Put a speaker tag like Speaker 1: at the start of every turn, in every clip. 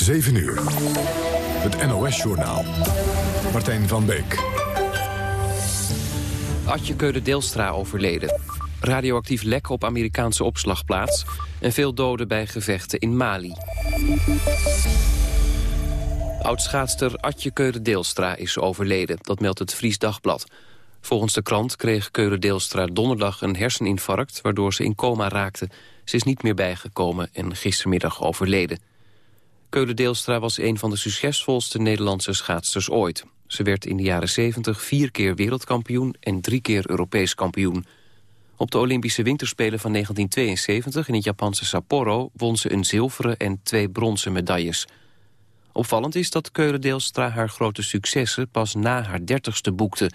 Speaker 1: 7 uur. Het NOS-journaal. Martijn van Beek.
Speaker 2: Adje Keulen-Deelstra overleden. Radioactief lek op Amerikaanse opslagplaats... en veel doden bij gevechten in Mali. Oudschaatster Adje Keulen-Deelstra is overleden. Dat meldt het Fries Dagblad. Volgens de krant kreeg Keulen-Deelstra donderdag een herseninfarct... waardoor ze in coma raakte. Ze is niet meer bijgekomen en gistermiddag overleden. Keulen-Deelstra was een van de succesvolste Nederlandse schaatsters ooit. Ze werd in de jaren 70 vier keer wereldkampioen en drie keer Europees kampioen. Op de Olympische Winterspelen van 1972 in het Japanse Sapporo... won ze een zilveren en twee bronzen medailles. Opvallend is dat Keulen-Deelstra haar grote successen... pas na haar dertigste boekte,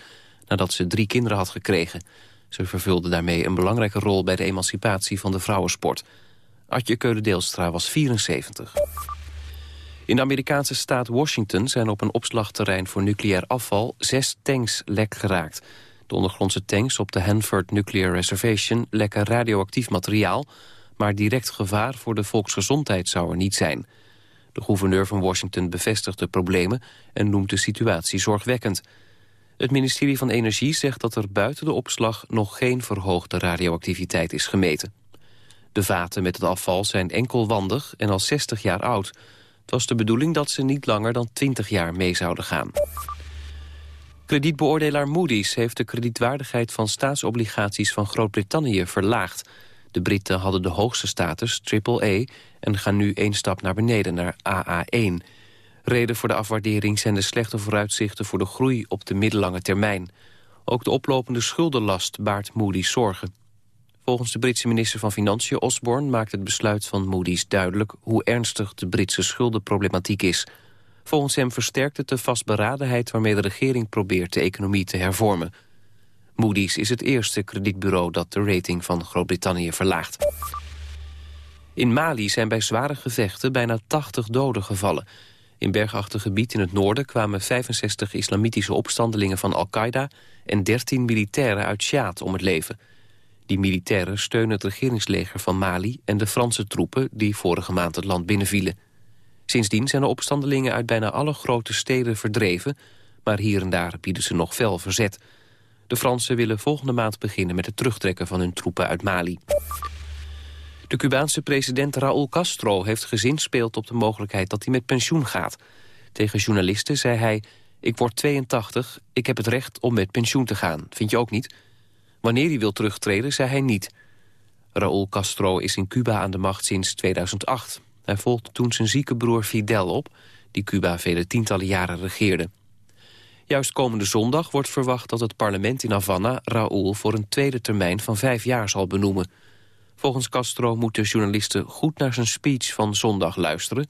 Speaker 2: nadat ze drie kinderen had gekregen. Ze vervulde daarmee een belangrijke rol bij de emancipatie van de vrouwensport. Adje Keulen-Deelstra was 74. In de Amerikaanse staat Washington zijn op een opslagterrein voor nucleair afval zes tanks lek geraakt. De ondergrondse tanks op de Hanford Nuclear Reservation lekken radioactief materiaal, maar direct gevaar voor de volksgezondheid zou er niet zijn. De gouverneur van Washington bevestigt de problemen en noemt de situatie zorgwekkend. Het ministerie van Energie zegt dat er buiten de opslag nog geen verhoogde radioactiviteit is gemeten. De vaten met het afval zijn enkelwandig en al 60 jaar oud. Het was de bedoeling dat ze niet langer dan 20 jaar mee zouden gaan. Kredietbeoordelaar Moody's heeft de kredietwaardigheid van staatsobligaties van Groot-Brittannië verlaagd. De Britten hadden de hoogste status, AAA, en gaan nu één stap naar beneden, naar AA1. Reden voor de afwaardering zijn de slechte vooruitzichten voor de groei op de middellange termijn. Ook de oplopende schuldenlast baart Moody's zorgen. Volgens de Britse minister van Financiën Osborne maakt het besluit van Moody's duidelijk hoe ernstig de Britse schuldenproblematiek is. Volgens hem versterkt het de vastberadenheid waarmee de regering probeert de economie te hervormen. Moody's is het eerste kredietbureau dat de rating van Groot-Brittannië verlaagt. In Mali zijn bij zware gevechten bijna 80 doden gevallen. In bergachtig gebied in het noorden kwamen 65 islamitische opstandelingen van Al-Qaeda... en 13 militairen uit Sjaad om het leven. Die militairen steunen het regeringsleger van Mali... en de Franse troepen die vorige maand het land binnenvielen. Sindsdien zijn de opstandelingen uit bijna alle grote steden verdreven... maar hier en daar bieden ze nog fel verzet. De Fransen willen volgende maand beginnen met het terugtrekken van hun troepen uit Mali. De Cubaanse president Raúl Castro heeft gezinspeeld op de mogelijkheid dat hij met pensioen gaat. Tegen journalisten zei hij, ik word 82, ik heb het recht om met pensioen te gaan. Vind je ook niet? Wanneer hij wil terugtreden, zei hij niet. Raúl Castro is in Cuba aan de macht sinds 2008. Hij volgde toen zijn zieke broer Fidel op, die Cuba vele tientallen jaren regeerde. Juist komende zondag wordt verwacht dat het parlement in Havana Raúl voor een tweede termijn van vijf jaar zal benoemen. Volgens Castro moeten journalisten goed naar zijn speech van zondag luisteren.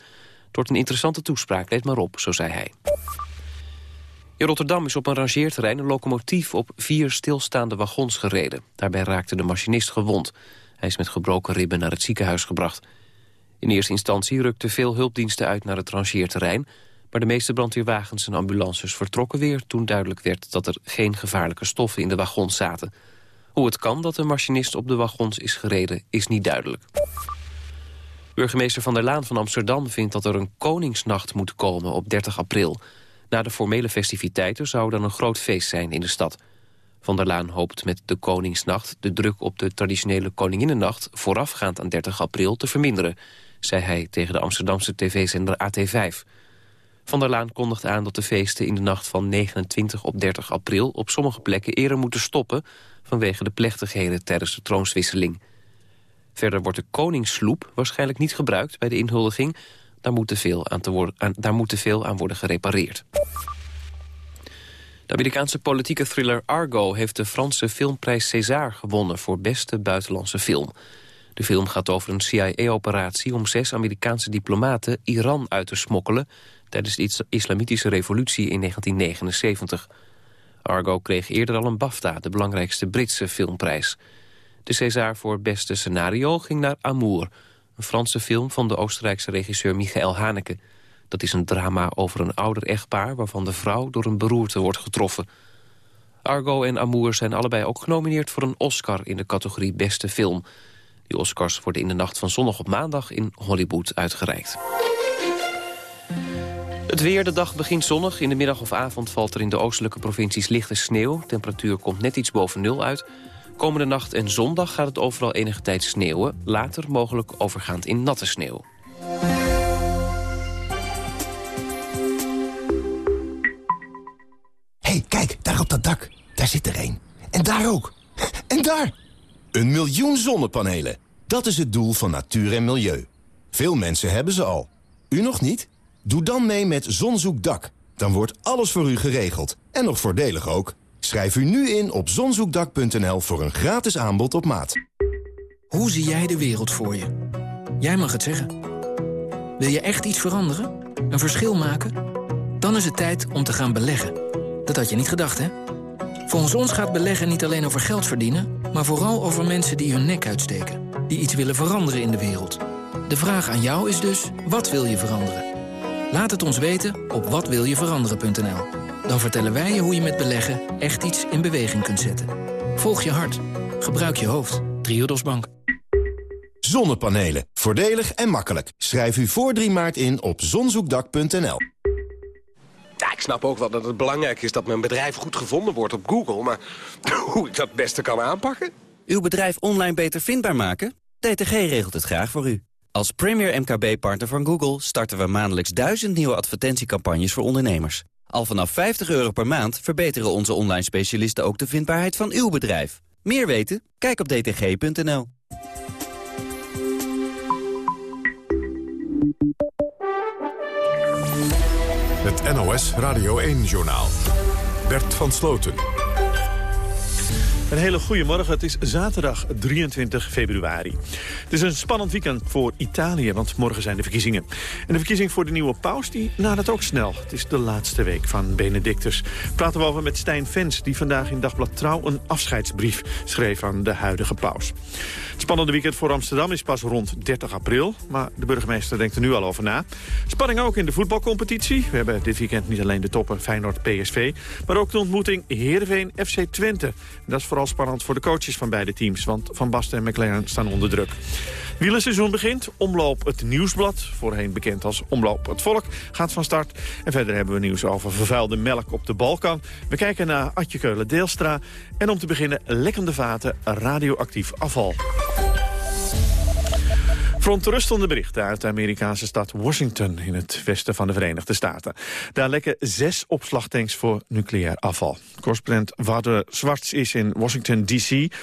Speaker 2: Wordt een interessante toespraak, let maar op, zo zei hij. In Rotterdam is op een rangeerterrein een locomotief op vier stilstaande wagons gereden. Daarbij raakte de machinist gewond. Hij is met gebroken ribben naar het ziekenhuis gebracht. In eerste instantie rukten veel hulpdiensten uit naar het rangeerterrein... maar de meeste brandweerwagens en ambulances vertrokken weer... toen duidelijk werd dat er geen gevaarlijke stoffen in de wagons zaten. Hoe het kan dat de machinist op de wagons is gereden, is niet duidelijk. Burgemeester Van der Laan van Amsterdam vindt dat er een Koningsnacht moet komen op 30 april. Na de formele festiviteiten zou dan een groot feest zijn in de stad. Van der Laan hoopt met de Koningsnacht de druk op de traditionele Koninginnennacht... voorafgaand aan 30 april te verminderen, zei hij tegen de Amsterdamse tv-zender AT5. Van der Laan kondigt aan dat de feesten in de nacht van 29 op 30 april... op sommige plekken eerder moeten stoppen vanwege de plechtigheden tijdens de troonswisseling. Verder wordt de koningssloep waarschijnlijk niet gebruikt bij de inhuldiging. Daar moet veel aan, te worden, daar moet veel aan worden gerepareerd. De Amerikaanse politieke thriller Argo heeft de Franse filmprijs César gewonnen voor beste buitenlandse film. De film gaat over een CIA-operatie om zes Amerikaanse diplomaten Iran uit te smokkelen tijdens de islamitische revolutie in 1979. Argo kreeg eerder al een BAFTA, de belangrijkste Britse filmprijs. De César voor beste scenario ging naar Amour... een Franse film van de Oostenrijkse regisseur Michael Haneke. Dat is een drama over een ouder echtpaar... waarvan de vrouw door een beroerte wordt getroffen. Argo en Amour zijn allebei ook genomineerd voor een Oscar... in de categorie beste film. Die Oscars worden in de nacht van zondag op maandag in Hollywood uitgereikt. Het weer, de dag begint zonnig. In de middag of avond valt er in de oostelijke provincies lichte sneeuw. Temperatuur komt net iets boven nul uit. Komende nacht en zondag gaat het overal enige tijd sneeuwen. Later mogelijk overgaand in natte sneeuw.
Speaker 3: hey, kijk, daar op dat dak. Daar zit er één. En daar ook. En daar! Een miljoen zonnepanelen. Dat is het doel van natuur en milieu. Veel mensen hebben ze al. U nog niet? Doe dan mee met Zonzoekdak. Dan wordt alles voor u geregeld. En nog voordelig ook. Schrijf u nu in op zonzoekdak.nl voor een gratis aanbod op maat.
Speaker 4: Hoe zie jij de wereld voor je? Jij mag het zeggen. Wil je echt iets veranderen? Een verschil maken? Dan is het tijd om te gaan beleggen. Dat had je niet gedacht, hè? Volgens ons gaat beleggen niet alleen over geld verdienen... maar vooral over mensen die hun nek uitsteken. Die iets willen veranderen in de wereld. De vraag aan jou is dus, wat wil je veranderen? Laat het ons weten op watwiljeveranderen.nl. Dan vertellen wij je hoe je met beleggen echt iets in beweging kunt zetten. Volg je hart. Gebruik je hoofd. Triodos Bank.
Speaker 3: Zonnepanelen. Voordelig en makkelijk. Schrijf u voor 3 maart in op zonzoekdak.nl.
Speaker 5: Ja, ik snap ook wel dat het belangrijk is dat mijn bedrijf goed gevonden wordt op Google. Maar hoe ik dat het beste kan aanpakken?
Speaker 6: Uw bedrijf online beter vindbaar maken? DTG regelt het graag voor u. Als premier MKB-partner van Google starten we maandelijks duizend nieuwe advertentiecampagnes voor ondernemers. Al vanaf 50 euro per maand verbeteren onze online specialisten ook de vindbaarheid van uw bedrijf. Meer weten? Kijk op dtg.nl.
Speaker 1: Het NOS Radio 1-journaal. Bert van Sloten.
Speaker 7: Een hele goede morgen. Het is zaterdag 23 februari. Het is een spannend weekend voor Italië, want morgen zijn de verkiezingen. En de verkiezing voor de nieuwe paus die nadert ook snel. Het is de laatste week van Benedictus. Praten we over met Stijn Vens, die vandaag in Dagblad Trouw... een afscheidsbrief schreef aan de huidige paus. Het spannende weekend voor Amsterdam is pas rond 30 april. Maar de burgemeester denkt er nu al over na. Spanning ook in de voetbalcompetitie. We hebben dit weekend niet alleen de toppen Feyenoord-PSV... maar ook de ontmoeting Heerenveen-FC Twente. Dat is vooral spannend voor de coaches van beide teams... want Van Basten en McLaren staan onder druk. Wielerseizoen begint. Omloop het Nieuwsblad, voorheen bekend als Omloop het Volk, gaat van start. En verder hebben we nieuws over vervuilde melk op de Balkan. We kijken naar Atje Keulen-Deelstra. En om te beginnen lekkende vaten radioactief afval. Verontrustende berichten uit de Amerikaanse stad Washington... in het westen van de Verenigde Staten. Daar lekken zes opslagtanks voor nucleair afval. Correspondent Wouter Zwarts is in Washington, D.C.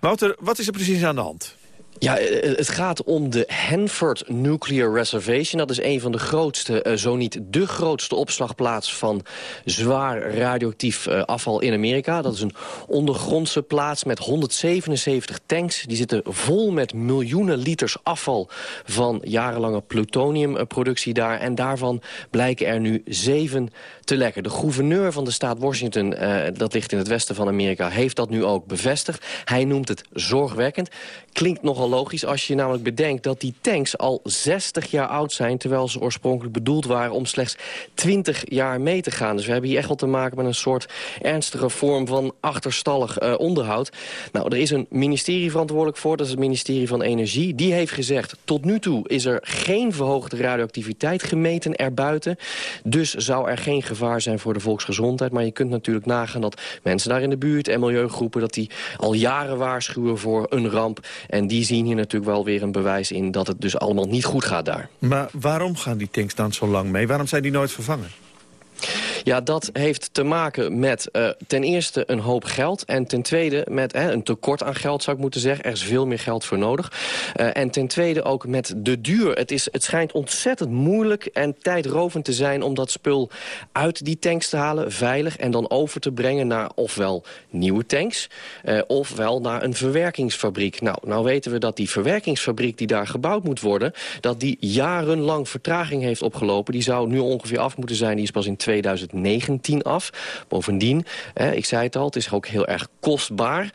Speaker 7: Wouter, wat is er precies aan de hand?
Speaker 8: Ja, eh, het gaat om de Hanford Nuclear Reservation. Dat is een van de grootste, eh, zo niet de grootste opslagplaats van zwaar radioactief eh, afval in Amerika. Dat is een ondergrondse plaats met 177 tanks. Die zitten vol met miljoenen liters afval van jarenlange plutoniumproductie daar. En daarvan blijken er nu zeven te lekken. De gouverneur van de staat Washington, dat ligt in het westen van Amerika, heeft dat nu ook bevestigd. Hij noemt het zorgwekkend. Klinkt nogal logisch als je namelijk bedenkt dat die tanks al 60 jaar oud zijn... terwijl ze oorspronkelijk bedoeld waren om slechts 20 jaar mee te gaan. Dus we hebben hier echt wel te maken met een soort ernstige vorm van achterstallig uh, onderhoud. Nou, er is een ministerie verantwoordelijk voor, dat is het ministerie van Energie. Die heeft gezegd, tot nu toe is er geen verhoogde radioactiviteit gemeten erbuiten. Dus zou er geen gevaar zijn voor de volksgezondheid. Maar je kunt natuurlijk nagaan dat mensen daar in de buurt en milieugroepen... dat die al jaren waarschuwen voor een ramp. En die zien hier natuurlijk wel weer een bewijs in... dat het dus allemaal niet goed gaat daar.
Speaker 7: Maar waarom gaan die tanks dan zo lang mee? Waarom zijn die nooit vervangen?
Speaker 8: Ja, dat heeft te maken met uh, ten eerste een hoop geld... en ten tweede met een tekort aan geld, zou ik moeten zeggen. Er is veel meer geld voor nodig. Uh, en ten tweede ook met de duur. Het, is, het schijnt ontzettend moeilijk en tijdrovend te zijn... om dat spul uit die tanks te halen, veilig... en dan over te brengen naar ofwel nieuwe tanks... ofwel naar een verwerkingsfabriek. Nou, nou weten we dat die verwerkingsfabriek die daar gebouwd moet worden... dat die jarenlang vertraging heeft opgelopen. Die zou nu ongeveer af moeten zijn. Die is pas in 2009 2019 af. Bovendien, ik zei het al, het is ook heel erg kostbaar.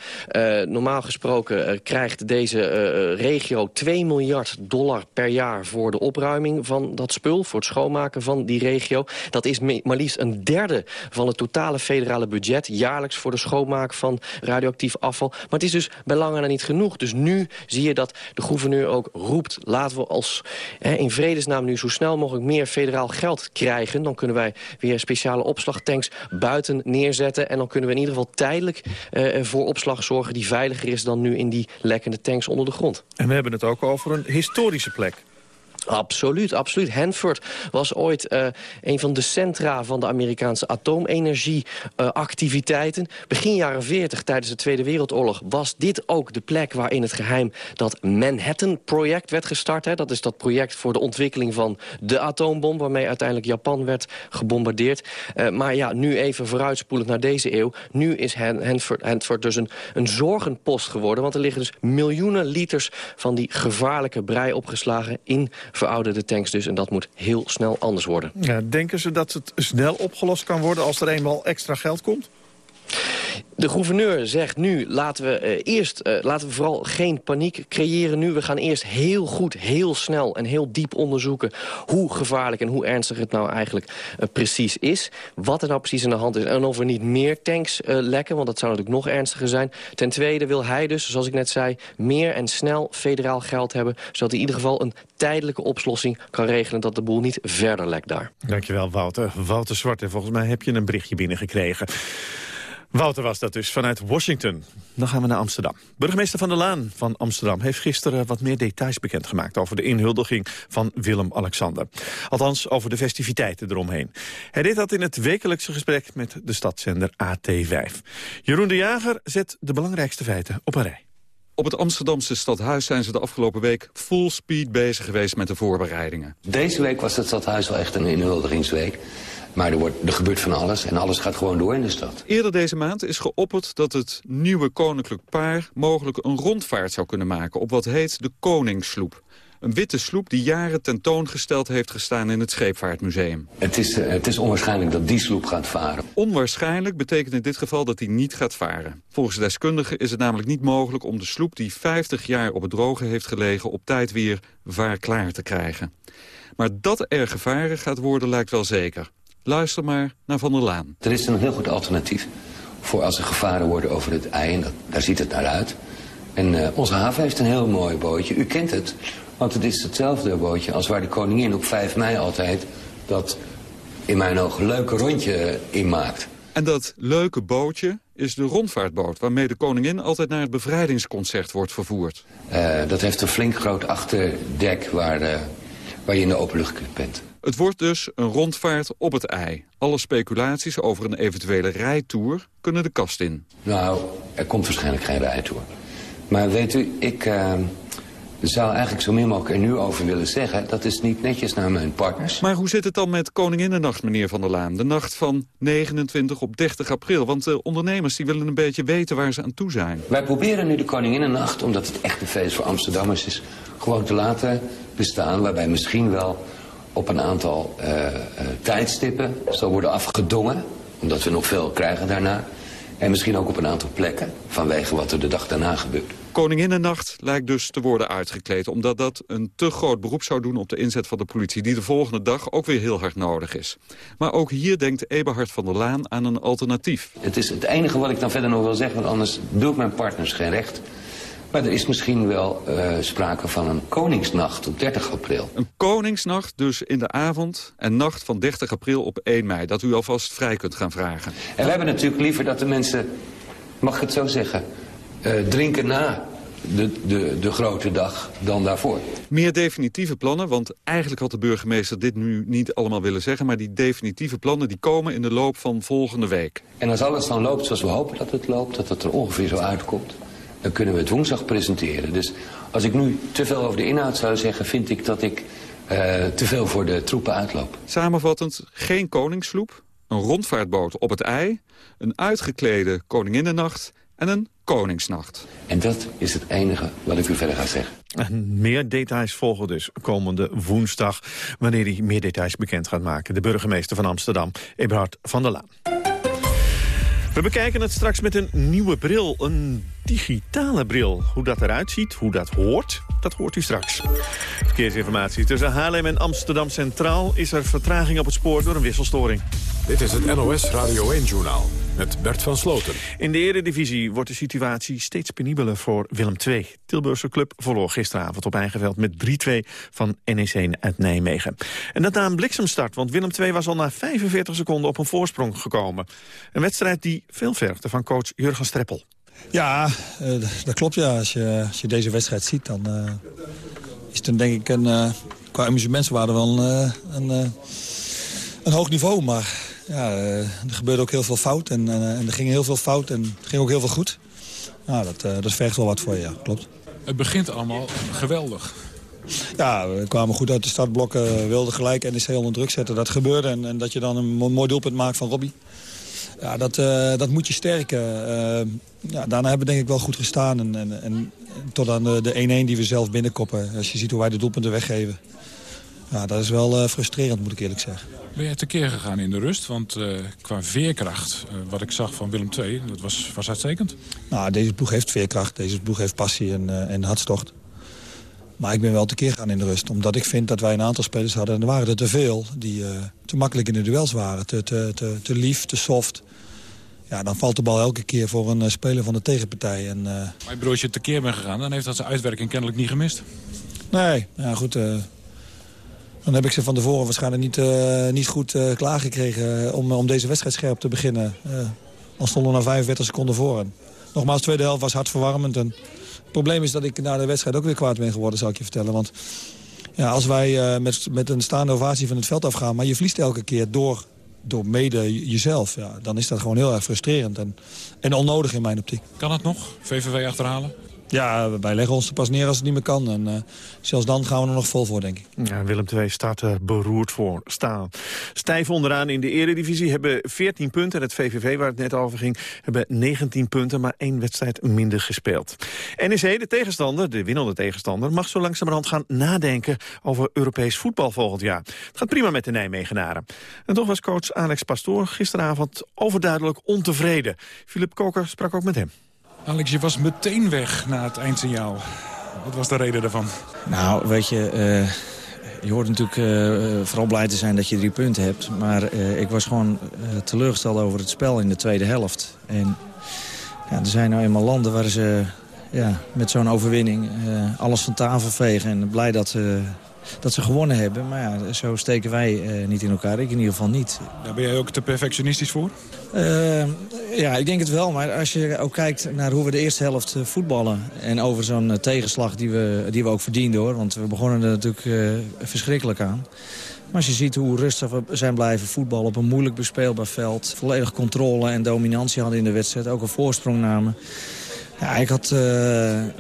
Speaker 8: normaal gesproken krijgt deze regio 2 miljard dollar per jaar... voor de opruiming van dat spul, voor het schoonmaken van die regio. Dat is maar liefst een derde van het totale federale budget... jaarlijks voor de schoonmaak van radioactief afval. Maar het is dus bij lange na niet genoeg. Dus nu zie je dat de gouverneur ook roept... laten we als hè, in vredesnaam nu zo snel mogelijk meer federaal geld krijgen. Dan kunnen wij weer speciale opslagtanks buiten neerzetten. En dan kunnen we in ieder geval tijdelijk uh, voor opslag zorgen... die veiliger is dan nu in die lekkende tanks onder de grond.
Speaker 7: En we hebben het ook over een historische plek.
Speaker 8: Absoluut, absoluut. Hanford was ooit uh, een van de centra van de Amerikaanse atoomenergieactiviteiten. Begin jaren 40, tijdens de Tweede Wereldoorlog, was dit ook de plek waarin het geheim dat Manhattan-project werd gestart. Hè. Dat is dat project voor de ontwikkeling van de atoombom, waarmee uiteindelijk Japan werd gebombardeerd. Uh, maar ja, nu even vooruitspoelend naar deze eeuw. Nu is Hanford, Hanford dus een, een zorgenpost geworden, want er liggen dus miljoenen liters van die gevaarlijke brei opgeslagen in verouderde tanks dus. En dat moet heel snel anders worden.
Speaker 7: Ja, denken ze dat het snel opgelost kan worden als er eenmaal extra geld komt?
Speaker 8: De gouverneur zegt nu, laten we, uh, eerst, uh, laten we vooral geen paniek creëren nu. We gaan eerst heel goed, heel snel en heel diep onderzoeken... hoe gevaarlijk en hoe ernstig het nou eigenlijk uh, precies is. Wat er nou precies aan de hand is en of er niet meer tanks lekken... want dat zou natuurlijk nog ernstiger zijn. Ten tweede wil hij dus, zoals ik net zei... meer en snel federaal geld hebben... zodat hij in ieder geval een tijdelijke oplossing kan regelen... dat de boel niet verder lekt daar.
Speaker 7: Dankjewel, Wouter. Wouter Zwart, en volgens mij heb je een berichtje binnengekregen. Wouter was dat dus, vanuit Washington. Dan gaan we naar Amsterdam. Burgemeester Van der Laan van Amsterdam heeft gisteren wat meer details bekendgemaakt over de inhuldiging van Willem-Alexander. Althans, over de festiviteiten eromheen. Hij deed dat in het wekelijkse gesprek met de stadszender AT5. Jeroen de Jager zet de belangrijkste feiten op een rij.
Speaker 9: Op het Amsterdamse stadhuis zijn ze de afgelopen week full speed bezig geweest met de voorbereidingen.
Speaker 10: Deze week was het stadhuis wel echt een inhuldigingsweek. Maar er, wordt, er gebeurt van alles en alles gaat gewoon door in de stad.
Speaker 9: Eerder deze maand is geopperd dat het nieuwe koninklijk paar... mogelijk een rondvaart zou kunnen maken op wat heet de Koningssloep. Een witte sloep die jaren tentoongesteld heeft gestaan in het Scheepvaartmuseum.
Speaker 10: Het is, uh, het is onwaarschijnlijk dat die sloep gaat varen.
Speaker 9: Onwaarschijnlijk betekent in dit geval dat hij niet gaat varen. Volgens deskundigen is het namelijk niet mogelijk om de sloep die 50 jaar op het droge heeft gelegen... op tijd weer vaarklaar te krijgen. Maar dat er gevaren gaat worden lijkt wel zeker. Luister maar naar Van der Laan.
Speaker 10: Er is een heel goed alternatief voor als er gevaren worden over het ei. En dat, daar ziet het naar uit. En uh, onze haven heeft een heel mooi bootje. U kent het, want het is hetzelfde bootje als waar de koningin op 5 mei altijd... dat in mijn ogen leuke rondje in maakt.
Speaker 9: En dat leuke bootje is de rondvaartboot... waarmee de koningin altijd naar het bevrijdingsconcert wordt vervoerd.
Speaker 10: Uh, dat heeft een flink groot achterdek waar, uh, waar je in de open lucht bent.
Speaker 9: Het wordt dus een rondvaart op het ei. Alle speculaties over een eventuele rijtour kunnen de kast in.
Speaker 10: Nou, er komt waarschijnlijk geen rijtour. Maar weet u, ik uh, zou eigenlijk zo min mogelijk er nu over willen zeggen. Dat is niet netjes naar mijn partners.
Speaker 9: Maar hoe zit het dan met Koninginnennacht, meneer Van der Laan? De nacht van 29 op 30 april. Want de ondernemers die willen een beetje weten waar ze aan toe zijn.
Speaker 10: Wij proberen nu de Koninginnennacht, omdat het echt een feest voor Amsterdammers is... gewoon te laten bestaan, waarbij misschien wel op een aantal uh, uh, tijdstippen zal worden afgedongen. Omdat we nog veel krijgen daarna. En misschien ook op een aantal plekken vanwege wat er de dag daarna gebeurt.
Speaker 9: Koninginnennacht lijkt dus te worden uitgekleed... omdat dat een te groot beroep zou doen op de inzet van de politie... die de volgende dag ook weer heel hard nodig is. Maar ook hier denkt Eberhard van der Laan aan een alternatief.
Speaker 10: Het is het enige wat ik dan verder nog wil zeggen... want anders doe ik mijn partners geen recht... Maar er is misschien wel uh, sprake van een koningsnacht op 30 april.
Speaker 9: Een koningsnacht dus in de avond en nacht van 30 april op 1 mei. Dat u alvast vrij kunt gaan vragen.
Speaker 10: En we hebben natuurlijk liever dat de mensen, mag ik het zo zeggen, uh, drinken na de, de, de grote dag dan daarvoor.
Speaker 9: Meer definitieve plannen, want eigenlijk had de burgemeester dit nu niet allemaal willen zeggen... maar die definitieve plannen die komen in de loop van volgende week.
Speaker 10: En als alles dan loopt zoals we hopen dat het loopt, dat het er ongeveer zo uitkomt dan kunnen we het woensdag presenteren. Dus als ik nu te veel over de inhoud zou zeggen... vind ik dat ik uh, te veel voor de troepen uitloop.
Speaker 9: Samenvattend, geen koningssloep, een rondvaartboot op het ei... een uitgeklede koninginnennacht en een koningsnacht.
Speaker 10: En dat is het enige wat ik u verder ga zeggen.
Speaker 7: En meer details volgen dus komende woensdag... wanneer hij meer details bekend gaat maken. De burgemeester van Amsterdam, Eberhard van der Laan. We bekijken het straks met een nieuwe bril, een digitale bril. Hoe dat eruit ziet, hoe dat hoort, dat hoort u straks. Verkeersinformatie. Tussen Haarlem en Amsterdam Centraal is er vertraging op het spoor door een wisselstoring.
Speaker 1: Dit is het NOS Radio 1-journaal met Bert van Sloten.
Speaker 7: In de Eredivisie wordt de situatie steeds penibeler voor Willem II. Tilburgse club verloor gisteravond op eigen veld met 3-2 van NEC uit Nijmegen. En dat na een bliksemstart, want Willem II was al na 45 seconden op een voorsprong gekomen. Een wedstrijd die veel vergde van coach Jurgen Streppel.
Speaker 11: Ja, uh, dat klopt ja. Als je, als je deze wedstrijd ziet, dan uh, is het denk ik een, uh, qua amusementswaarde wel een, een, een hoog niveau. Maar ja, er gebeurde ook heel veel fout en, en, er ging heel veel fout en het ging ook heel veel goed. Nou, dat, dat vergt wel wat voor je, ja, klopt.
Speaker 12: Het begint allemaal geweldig.
Speaker 11: Ja, we kwamen goed uit de startblokken, wilden gelijk NEC onder druk zetten. Dat gebeurde en, en dat je dan een mooi doelpunt maakt van Robbie. Ja, dat, uh, dat moet je sterken. Uh, ja, daarna hebben we denk ik wel goed gestaan. En, en, en tot aan de 1-1 die we zelf binnenkoppen. Als je ziet hoe wij de doelpunten weggeven. Ja, dat is wel uh, frustrerend, moet ik eerlijk zeggen.
Speaker 12: Ben je tekeer gegaan in de rust? Want qua veerkracht, wat ik zag van Willem II, dat was, was uitstekend.
Speaker 11: Nou, deze ploeg heeft veerkracht, deze ploeg heeft passie en, en hartstocht. Maar ik ben wel tekeer gegaan in de rust. Omdat ik vind dat wij een aantal spelers hadden... en er waren er te veel die te makkelijk in de duels waren. Te, te, te, te lief, te soft ja, dan valt de bal elke keer voor een uh, speler van de tegenpartij. En, uh...
Speaker 12: Maar ik bedoel, als je tekeer bent gegaan, dan heeft dat zijn uitwerking kennelijk niet gemist.
Speaker 11: Nee, ja goed. Uh, dan heb ik ze van tevoren waarschijnlijk niet, niet goed klaargekregen om, om deze wedstrijd scherp te beginnen. al stonden na 45 seconden voor. Nogmaals, de tweede helft was hartverwarmend. En het probleem is dat ik na de wedstrijd ook weer kwaad ben geworden, zal ik je vertellen. Want ja, als wij met, met een staande ovatie van het veld afgaan... maar je verliest elke keer door door mede jezelf. Ja, dan is dat gewoon heel erg frustrerend en, en onnodig in mijn optiek.
Speaker 12: Kan het nog, VVV achterhalen?
Speaker 11: Ja, wij leggen ons er pas neer als het niet meer kan. En uh, zelfs dan gaan we er nog vol voor, denk ik.
Speaker 7: Ja, Willem II staat er beroerd voor staan. Stijf onderaan in de eredivisie hebben 14 punten. En het VVV, waar het net over ging, hebben 19 punten... maar één wedstrijd minder gespeeld. NEC, de tegenstander, de winnende tegenstander... mag zo langzamerhand gaan nadenken over Europees voetbal volgend jaar. Het gaat prima met de Nijmegenaren. En toch was coach Alex Pastoor gisteravond overduidelijk ontevreden. Philip Koker sprak ook met hem.
Speaker 12: Alex, je was meteen weg na het eindsignaal. Wat was de reden daarvan?
Speaker 13: Nou, weet je... Uh, je hoort natuurlijk uh, vooral blij te zijn dat je drie punten hebt. Maar uh, ik was gewoon teleurgesteld over het spel in de tweede helft. En ja, er zijn nou eenmaal landen waar ze ja, met zo'n overwinning alles van tafel vegen. En blij dat, dat ze gewonnen hebben. Maar ja, zo steken wij niet in elkaar. Ik in ieder geval niet.
Speaker 12: Daar ben jij ook te perfectionistisch voor?
Speaker 13: Uh, ja, ik denk het wel. Maar als je ook kijkt naar hoe we de eerste helft eh, voetballen... en over zo'n tegenslag die we, die we ook verdienden, hoor. Want we begonnen er natuurlijk verschrikkelijk aan. Maar als je ziet hoe rustig we zijn blijven voetballen... op een moeilijk bespeelbaar veld... volledig controle en dominantie hadden in de wedstrijd... ook een voorsprong namen... Ja, ik had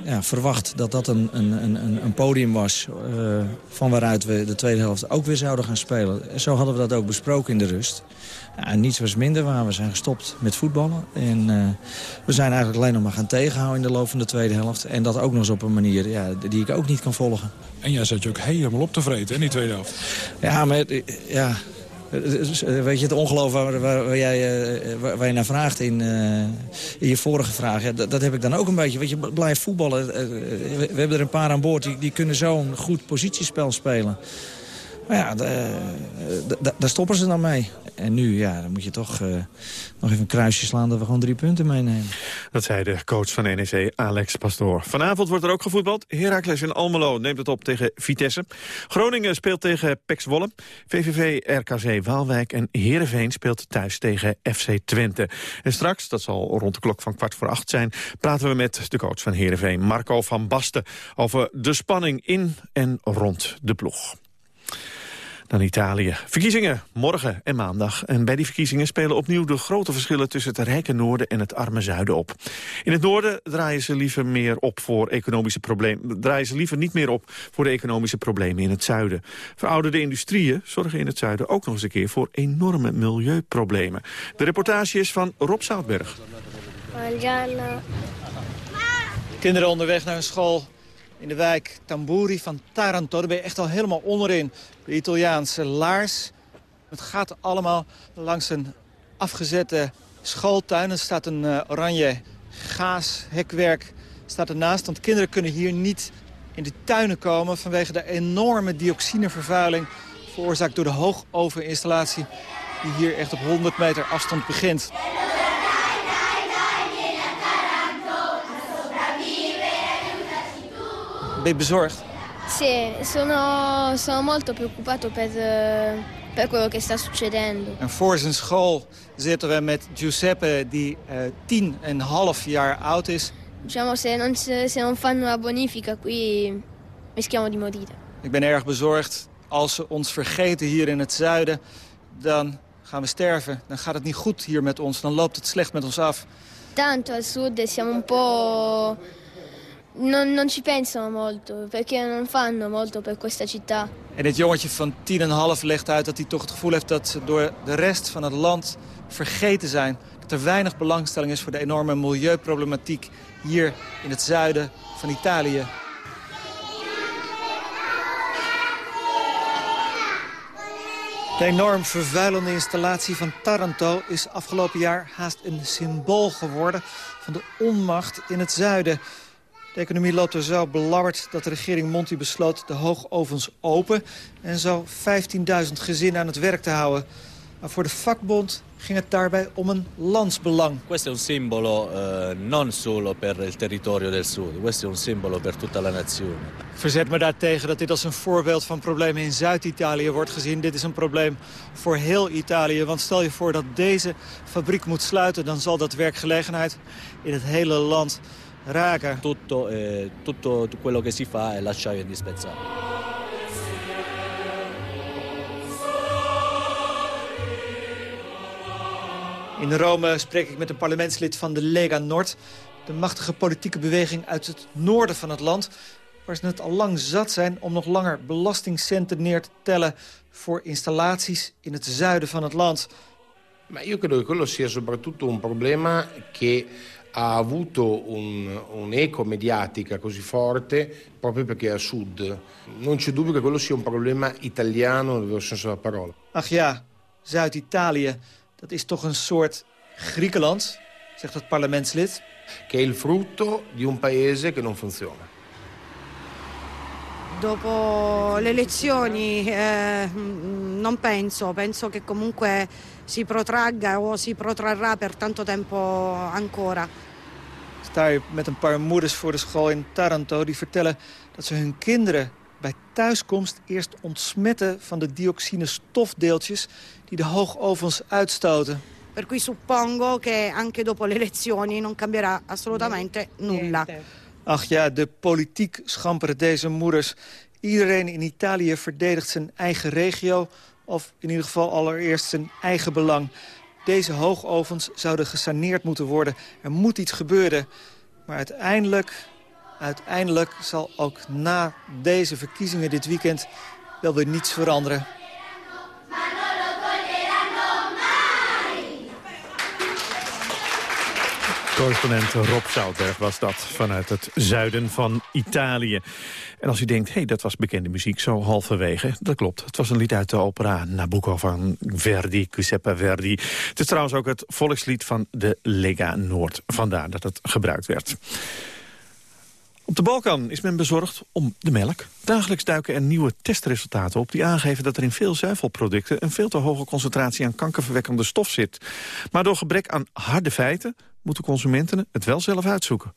Speaker 13: ja, verwacht dat dat een, een, een, een podium was... van waaruit we de tweede helft ook weer zouden gaan spelen. Zo hadden we dat ook besproken in de rust. Ja, niets was minder waar. We zijn gestopt met voetballen. En uh, we zijn eigenlijk alleen nog maar gaan tegenhouden in de loop van de tweede helft. En dat ook nog eens op een manier ja, die ik ook niet kan volgen.
Speaker 12: En jij zat je ook helemaal op te vreten, in die tweede helft.
Speaker 13: Ja, maar ja, Weet je, het ongeloof waar, waar, jij, eh, waar, je naar vraagt in, uh, in je vorige vraag... Dat, heb ik dan ook een beetje. Weet je, blijf voetballen. We, hebben er een paar aan boord die, die kunnen zo'n goed positiespel spelen. Maar ja, daar stoppen ze dan mee. En nu, ja, dan moet je toch uh, nog even een kruisje slaan... dat we gewoon drie punten meenemen.
Speaker 7: Dat zei de coach van NEC, Alex Pastoor. Vanavond wordt er ook gevoetbald. Heracles in Almelo neemt het op tegen Vitesse. Groningen speelt tegen Pek Zwolle. VVV, RKC Waalwijk en Heerenveen speelt thuis tegen FC Twente. En straks, dat zal rond de klok van kwart voor acht zijn... praten we met de coach van Heerenveen, Marco van Basten... over de spanning in en rond de ploeg. Dan Italië. Verkiezingen morgen en maandag. En bij die verkiezingen spelen opnieuw de grote verschillen... tussen het rijke noorden en het arme zuiden op. In het noorden draaien ze liever meer op voor economische problemen. Draaien ze liever niet meer op voor de economische problemen in het zuiden. Verouderde industrieën zorgen in het zuiden ook nog eens een keer... voor enorme milieuproblemen. De reportage is van Rob Zoutberg.
Speaker 14: Kinderen onderweg naar een school in de wijk Tamburi van Taranto. Ben je echt al helemaal onderin. De Italiaanse laars. Het gaat allemaal langs een afgezette schooltuin. Er staat een uh, oranje gaashekwerk staat ernaast. Want kinderen kunnen hier niet in de tuinen komen... vanwege de enorme dioxinevervuiling veroorzaakt door de hoogoveninstallatie... die hier echt op 100 meter afstand begint. Ben je bezorgd?
Speaker 15: Sì, sono, sono molto preoccupato per, per quello che sta succedendo.
Speaker 14: En voor zijn school zitten we met Giuseppe, die uh, tien en half jaar oud is.
Speaker 15: Diciamo, se non, se non fanno la bonifica qui rischiamo di morire.
Speaker 14: Ik ben erg bezorgd. Als ze ons vergeten hier in het zuiden, dan gaan we sterven. Dan gaat het niet goed hier met ons. Dan loopt het slecht met ons af.
Speaker 15: Tanto al sud siamo un po' Non, non, ci pensano molto, perché non fanno molto per questa città.
Speaker 14: En dit jongetje van 10,5 legt uit dat hij toch het gevoel heeft dat ze door de rest van het land vergeten zijn. Dat er weinig belangstelling is voor de enorme milieuproblematiek hier in het zuiden van Italië. De enorm vervuilende installatie van Taranto is afgelopen jaar haast een symbool geworden van de onmacht in het zuiden. De economie loopt er zo belabberd dat de regering Monti besloot de hoogovens open... en zo 15.000 gezinnen aan het werk te houden. Maar voor de vakbond ging het daarbij om een landsbelang.
Speaker 16: Questo è un simbolo uh, non solo per il territorio del sud, questo è un simbolo per tutta la nazione.
Speaker 14: Verzet me daartegen dat dit als een voorbeeld van problemen in Zuid-Italië wordt gezien. Dit is een probleem voor heel Italië. Want stel je voor dat deze fabriek moet sluiten, dan zal dat werkgelegenheid in het hele land raken.
Speaker 16: Tutto, eh, tutto quello che si fa è l'acciaio indispensabile.
Speaker 14: In Rome spreek ik met een parlementslid van de Lega Nord. De machtige politieke beweging uit het noorden van het land... waar ze het al lang zat zijn om nog langer belastingcenten neer te tellen... voor installaties in het zuiden van het land.
Speaker 17: Maar io credo che quello sia soprattutto un problema che ha avuto un, un'eco mediatica così forte proprio perché è a sud. Non c'è dubbio che quello sia un problema italiano nel vero senso della parola.
Speaker 14: Ach ja, Zuid-Italië, dat is toch een soort Griekenland, zegt het parlementslid.
Speaker 17: Che è il frutto di un paese che non funziona.
Speaker 18: Dopo le elezioni eh, non penso, penso che comunque si protragga o si protrarrà per tanto tempo ancora.
Speaker 14: Sta je met een paar moeders voor de school in Taranto die vertellen dat ze hun kinderen bij thuiskomst eerst ontsmetten van de dioxine stofdeeltjes die de hoogovens uitstoten.
Speaker 18: Per cui suppongo che anche dopo le elezioni non cambierà assolutamente nulla.
Speaker 14: Ach ja, de politiek schamperen deze moeders. Iedereen in Italië verdedigt zijn eigen regio... of in ieder geval allereerst zijn eigen belang. Deze hoogovens zouden gesaneerd moeten worden. Er moet iets gebeuren. Maar uiteindelijk, uiteindelijk zal ook na deze verkiezingen dit weekend... wel weer niets veranderen.
Speaker 7: Correspondent Rob Zoutberg was dat vanuit het zuiden van Italië. En als u denkt, hé, hey, dat was bekende muziek zo halverwege. Dat klopt, het was een lied uit de opera Nabucco van Verdi, Giuseppe Verdi. Het is trouwens ook het volkslied van de Lega Noord. Vandaar dat het gebruikt werd. Op de Balkan is men bezorgd om de melk. Dagelijks duiken er nieuwe testresultaten op die aangeven dat er in veel zuivelproducten een veel te hoge concentratie aan kankerverwekkende stof zit. Maar door gebrek aan harde feiten moeten consumenten het wel zelf uitzoeken.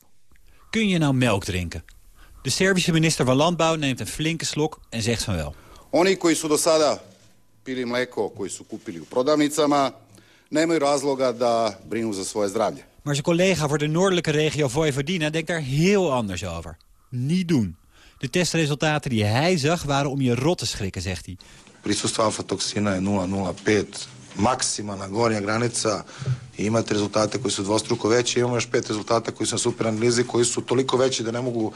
Speaker 19: Kun je nou melk drinken? De Servische minister van Landbouw neemt een flinke slok en zegt van wel.
Speaker 20: Oni koji su do sada pili mleko koji su kupili u prodavnicama nemaju razloga da brinu za svoje zdravlje.
Speaker 19: Maar zijn collega voor de noordelijke regio Vojvodina denkt daar heel anders over. Niet doen. De testresultaten die hij zag waren om je rot te schrikken, zegt hij.
Speaker 20: Prisustvo aflatoksina je 0,05 maksimalna gornja granica i imate rezultate koji su dvostruko veći. Imamo još pet rezultata koji su na super analizi koji su toliko veći da ne mogu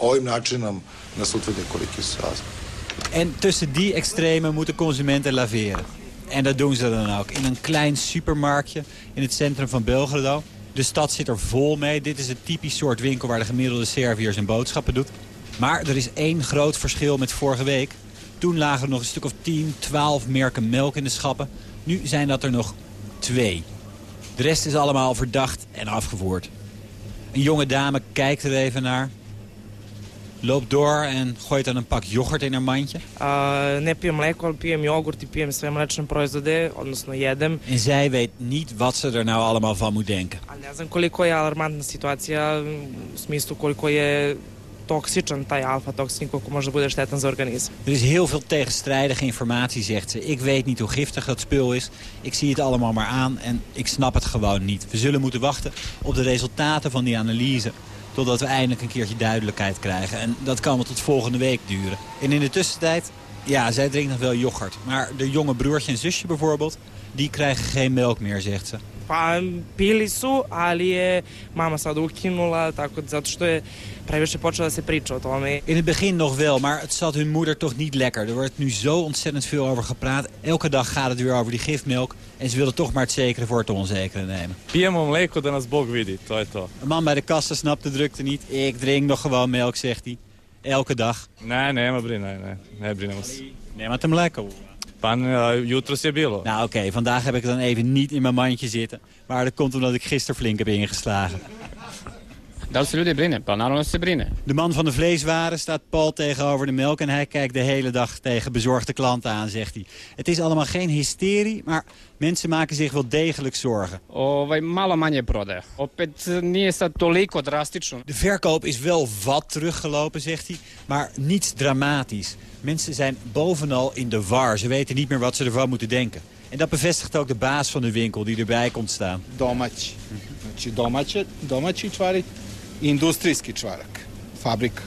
Speaker 20: ovim načinom da se utvrde koliki su
Speaker 19: En tussen die extremen moeten consumenten laveren. En dat doen ze dan ook. In een klein supermarktje in het centrum van Belgrado. De stad zit er vol mee. Dit is het typisch soort winkel waar de gemiddelde Serviër zijn boodschappen doet. Maar er is één groot verschil met vorige week. Toen lagen er nog een stuk of 10, 12 merken melk in de schappen. Nu zijn dat er nog twee. De rest is allemaal verdacht en afgevoerd. Een jonge dame kijkt er even naar. Loopt door en gooit dan een pak yoghurt in haar mandje.
Speaker 21: Uh, ne pijem mleko, ali pijem jogurt i pijem sve mlečne proizvode, odnosno jedem.
Speaker 19: En zij weet niet wat ze er nou allemaal van moet denken.
Speaker 21: Ne znam koliko je alarmantna situacija u smislu koliko je toxičan taj alfa-toxin, koliko može bude štetan za organizam.
Speaker 19: Er is heel veel tegenstrijdige informatie, zegt ze. Ik weet niet hoe giftig dat spul is. Ik zie het allemaal maar aan en ik snap het gewoon niet. We zullen moeten wachten op de resultaten van die analyse totdat we eindelijk een keertje duidelijkheid krijgen. En dat kan wel tot volgende week duren. En in de tussentijd, ja, zij drinkt nog wel yoghurt. Maar de jonge broertje en zusje bijvoorbeeld, die krijgen geen melk meer, zegt ze.
Speaker 21: Pa pili su, ali je mama sad ukinula, tako, zato što je previše počela da se priča o tome.
Speaker 19: In het begin nog wel, maar het zat hun moeder toch niet lekker. Er wordt nu zo ontzettend veel over gepraat. Elke dag gaat het weer over die gifmelk. En ze willen toch maar het zekere voor het onzekere nemen.
Speaker 22: Pijemo mleko da nas Bog vidi, to je to.
Speaker 19: Een man bij de kassa snapt de drukte niet. Ik drink nog gewoon melk, zegt hij. Elke dag.
Speaker 22: Ne, nema brine, ne, ne brinemo se.
Speaker 19: Neem hem lekker.
Speaker 22: Pa uh, jutros je bilo.
Speaker 19: Nou oké, vandaag heb ik het dan even niet in mijn mandje zitten. Maar dat komt omdat ik gisteren flink heb ingeslagen.
Speaker 22: Da li se ljudi brine? Pa naravno da se brine.
Speaker 19: De man van de vleeswaren staat Paul tegenover de melk... en hij kijkt de hele dag tegen bezorgde klanten aan, zegt hij. Het is allemaal geen hysterie, maar mensen maken zich wel degelijk zorgen.
Speaker 22: Ovaj, malo manje prodaje. Opet nije sad toliko drastično.
Speaker 19: De verkoop is wel wat teruggelopen, zegt hij, maar niets dramatisch. Mensen zijn bovenal in de war. Ze weten niet meer wat ze ervan moeten denken. En dat bevestigt ook de baas van de winkel die erbij komt staan.
Speaker 23: Domaći čvarik i industrijski čvarak. Fabrika.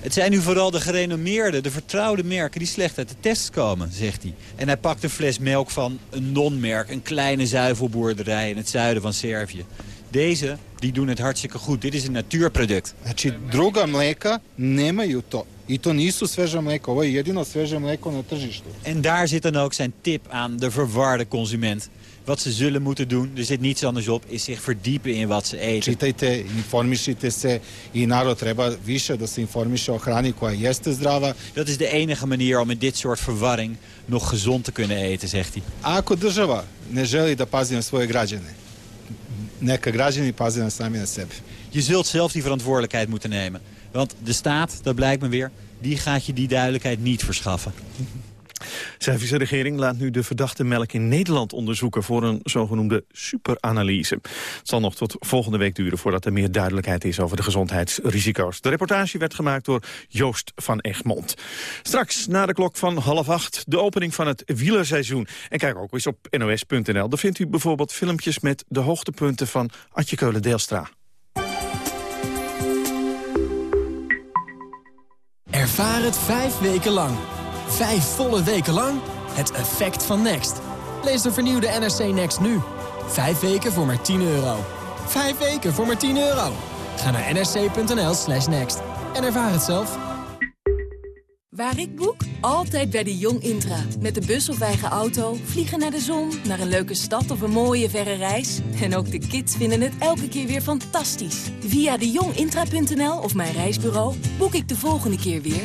Speaker 19: Het zijn nu vooral de gerenommeerde, de vertrouwde merken die slecht uit de test komen, zegt hij. En hij pakt een fles melk van een non-merk, een kleine zuivelboerderij in het zuiden van Servië. Deze, die doen het hartstikke goed. Dit is een natuurproduct.
Speaker 23: Znači druga mleka nemaju to. I to nisu sveža mleka. Ovo je jedino sveže mleko na tržištu.
Speaker 19: En daar zit dan ook zijn tip aan de verwarde consument. Wat ze zullen moeten doen, er zit niets anders op, is zich verdiepen in wat ze eten.
Speaker 23: Čitajte, informišite se i narod treba više da se informiše o hrani koja jeste zdrava.
Speaker 19: Dat is de enige manier om in dit soort verwarring nog gezond te kunnen eten, zegt hij.
Speaker 23: Ako država ne želi da pazi na svoje građane, neka građani pazi na sami na sebe.
Speaker 19: Je zult zelf die verantwoordelijkheid moeten nemen. Want de staat, dat blijkt me weer, die gaat je die duidelijkheid niet verschaffen.
Speaker 7: Servische regering laat nu de verdachte melk in Nederland onderzoeken voor een zogenoemde superanalyse. Het zal nog tot volgende week duren voordat er meer duidelijkheid is over de gezondheidsrisico's. De reportage werd gemaakt door Joost van Egmond. Straks na de klok van half acht de opening van het wielerseizoen. En kijk ook eens op nos.nl. Daar vindt u bijvoorbeeld filmpjes met de hoogtepunten van Atje Keulen-Deelstra.
Speaker 24: Ervaar het vijf weken lang. Vijf volle weken lang het effect van Next. Lees de vernieuwde NRC Next nu. Vijf weken voor maar 10 euro. Vijf weken voor maar 10 euro. Ga naar nrc.nl slash next en ervaar het zelf.
Speaker 25: Waar ik boek? Altijd bij de Jong Intra. Met de bus of eigen auto, vliegen naar de zon, naar een leuke stad of een mooie verre reis. En ook de kids vinden het elke keer weer fantastisch. Via de jongintra.nl of mijn reisbureau boek ik de volgende keer weer.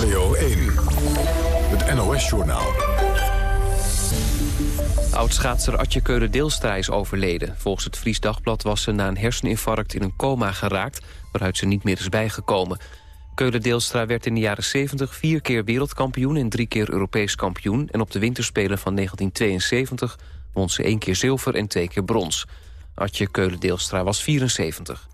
Speaker 1: Radio 1, het NOS-journaal.
Speaker 2: Oudschaatser Atje Keulen-Deelstra is overleden. Volgens het Fries Dagblad was ze na een herseninfarct in een coma geraakt... waaruit ze niet meer is bijgekomen. Keulen-Deelstra werd in de jaren 70 vier keer wereldkampioen... en drie keer Europees kampioen. En op de winterspelen van 1972 won ze één keer zilver en twee keer brons. Atje Keulen-Deelstra was 74.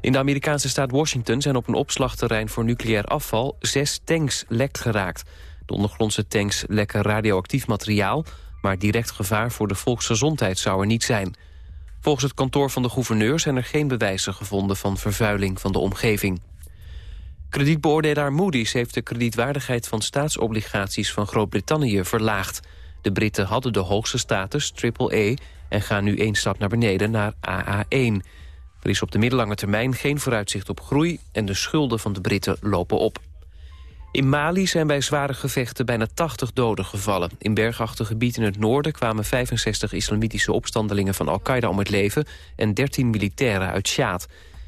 Speaker 2: In de Amerikaanse staat Washington zijn op een opslagterrein voor nucleair afval zes tanks lek geraakt. De ondergrondse tanks lekken radioactief materiaal, maar direct gevaar voor de volksgezondheid zou er niet zijn. Volgens het kantoor van de gouverneur zijn er geen bewijzen gevonden van vervuiling van de omgeving. Kredietbeoordelaar Moody's heeft de kredietwaardigheid van staatsobligaties van Groot-Brittannië verlaagd. De Britten hadden de hoogste status, AAA, en gaan nu één stap naar beneden naar AA1. Er is op de middellange termijn geen vooruitzicht op groei... en de schulden van de Britten lopen op. In Mali zijn bij zware gevechten bijna 80 doden gevallen. In bergachtig gebied in het noorden kwamen 65 islamitische opstandelingen van Al-Qaeda om het leven... en 13 militairen uit Sjaad.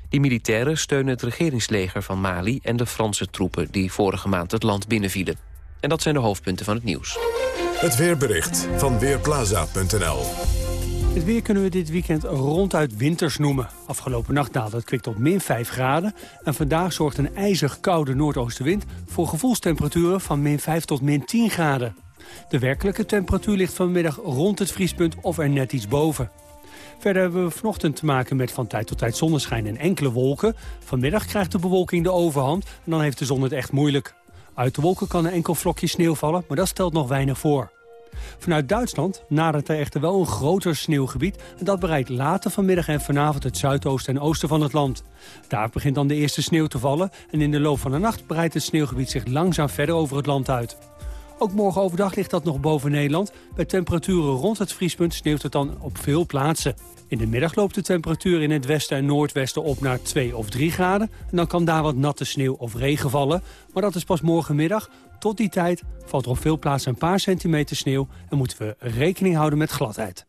Speaker 2: Die militairen steunen het regeringsleger van Mali en de Franse troepen... die vorige maand het land binnenvielen. En dat zijn de hoofdpunten van het nieuws.
Speaker 1: Het weerbericht van Weerplaza.nl
Speaker 26: het weer kunnen we dit weekend ronduit winters noemen. Afgelopen nacht daalde het kwik tot min 5 graden... en vandaag zorgt een ijzig koude noordoostenwind... voor gevoelstemperaturen van min 5 tot min 10 graden. De werkelijke temperatuur ligt vanmiddag rond het vriespunt of er net iets boven. Verder hebben we vanochtend te maken met van tijd tot tijd zonneschijn en enkele wolken. Vanmiddag krijgt de bewolking de overhand en dan heeft de zon het echt moeilijk. Uit de wolken kan een enkel vlokje sneeuw vallen, maar dat stelt nog weinig voor. Vanuit Duitsland nadert er echter wel een groter sneeuwgebied... en dat bereikt later vanmiddag en vanavond het zuidoosten en oosten van het land. Daar begint dan de eerste sneeuw te vallen... en in de loop van de nacht breidt het sneeuwgebied zich langzaam verder over het land uit. Ook morgen overdag ligt dat nog boven Nederland. Bij temperaturen rond het vriespunt sneeuwt het dan op veel plaatsen. In de middag loopt de temperatuur in het westen en noordwesten op naar 2 of 3 graden. En dan kan daar wat natte sneeuw of regen vallen. Maar dat is pas morgenmiddag. Tot die tijd valt er op veel plaatsen een paar centimeter sneeuw... en moeten we rekening houden met gladheid.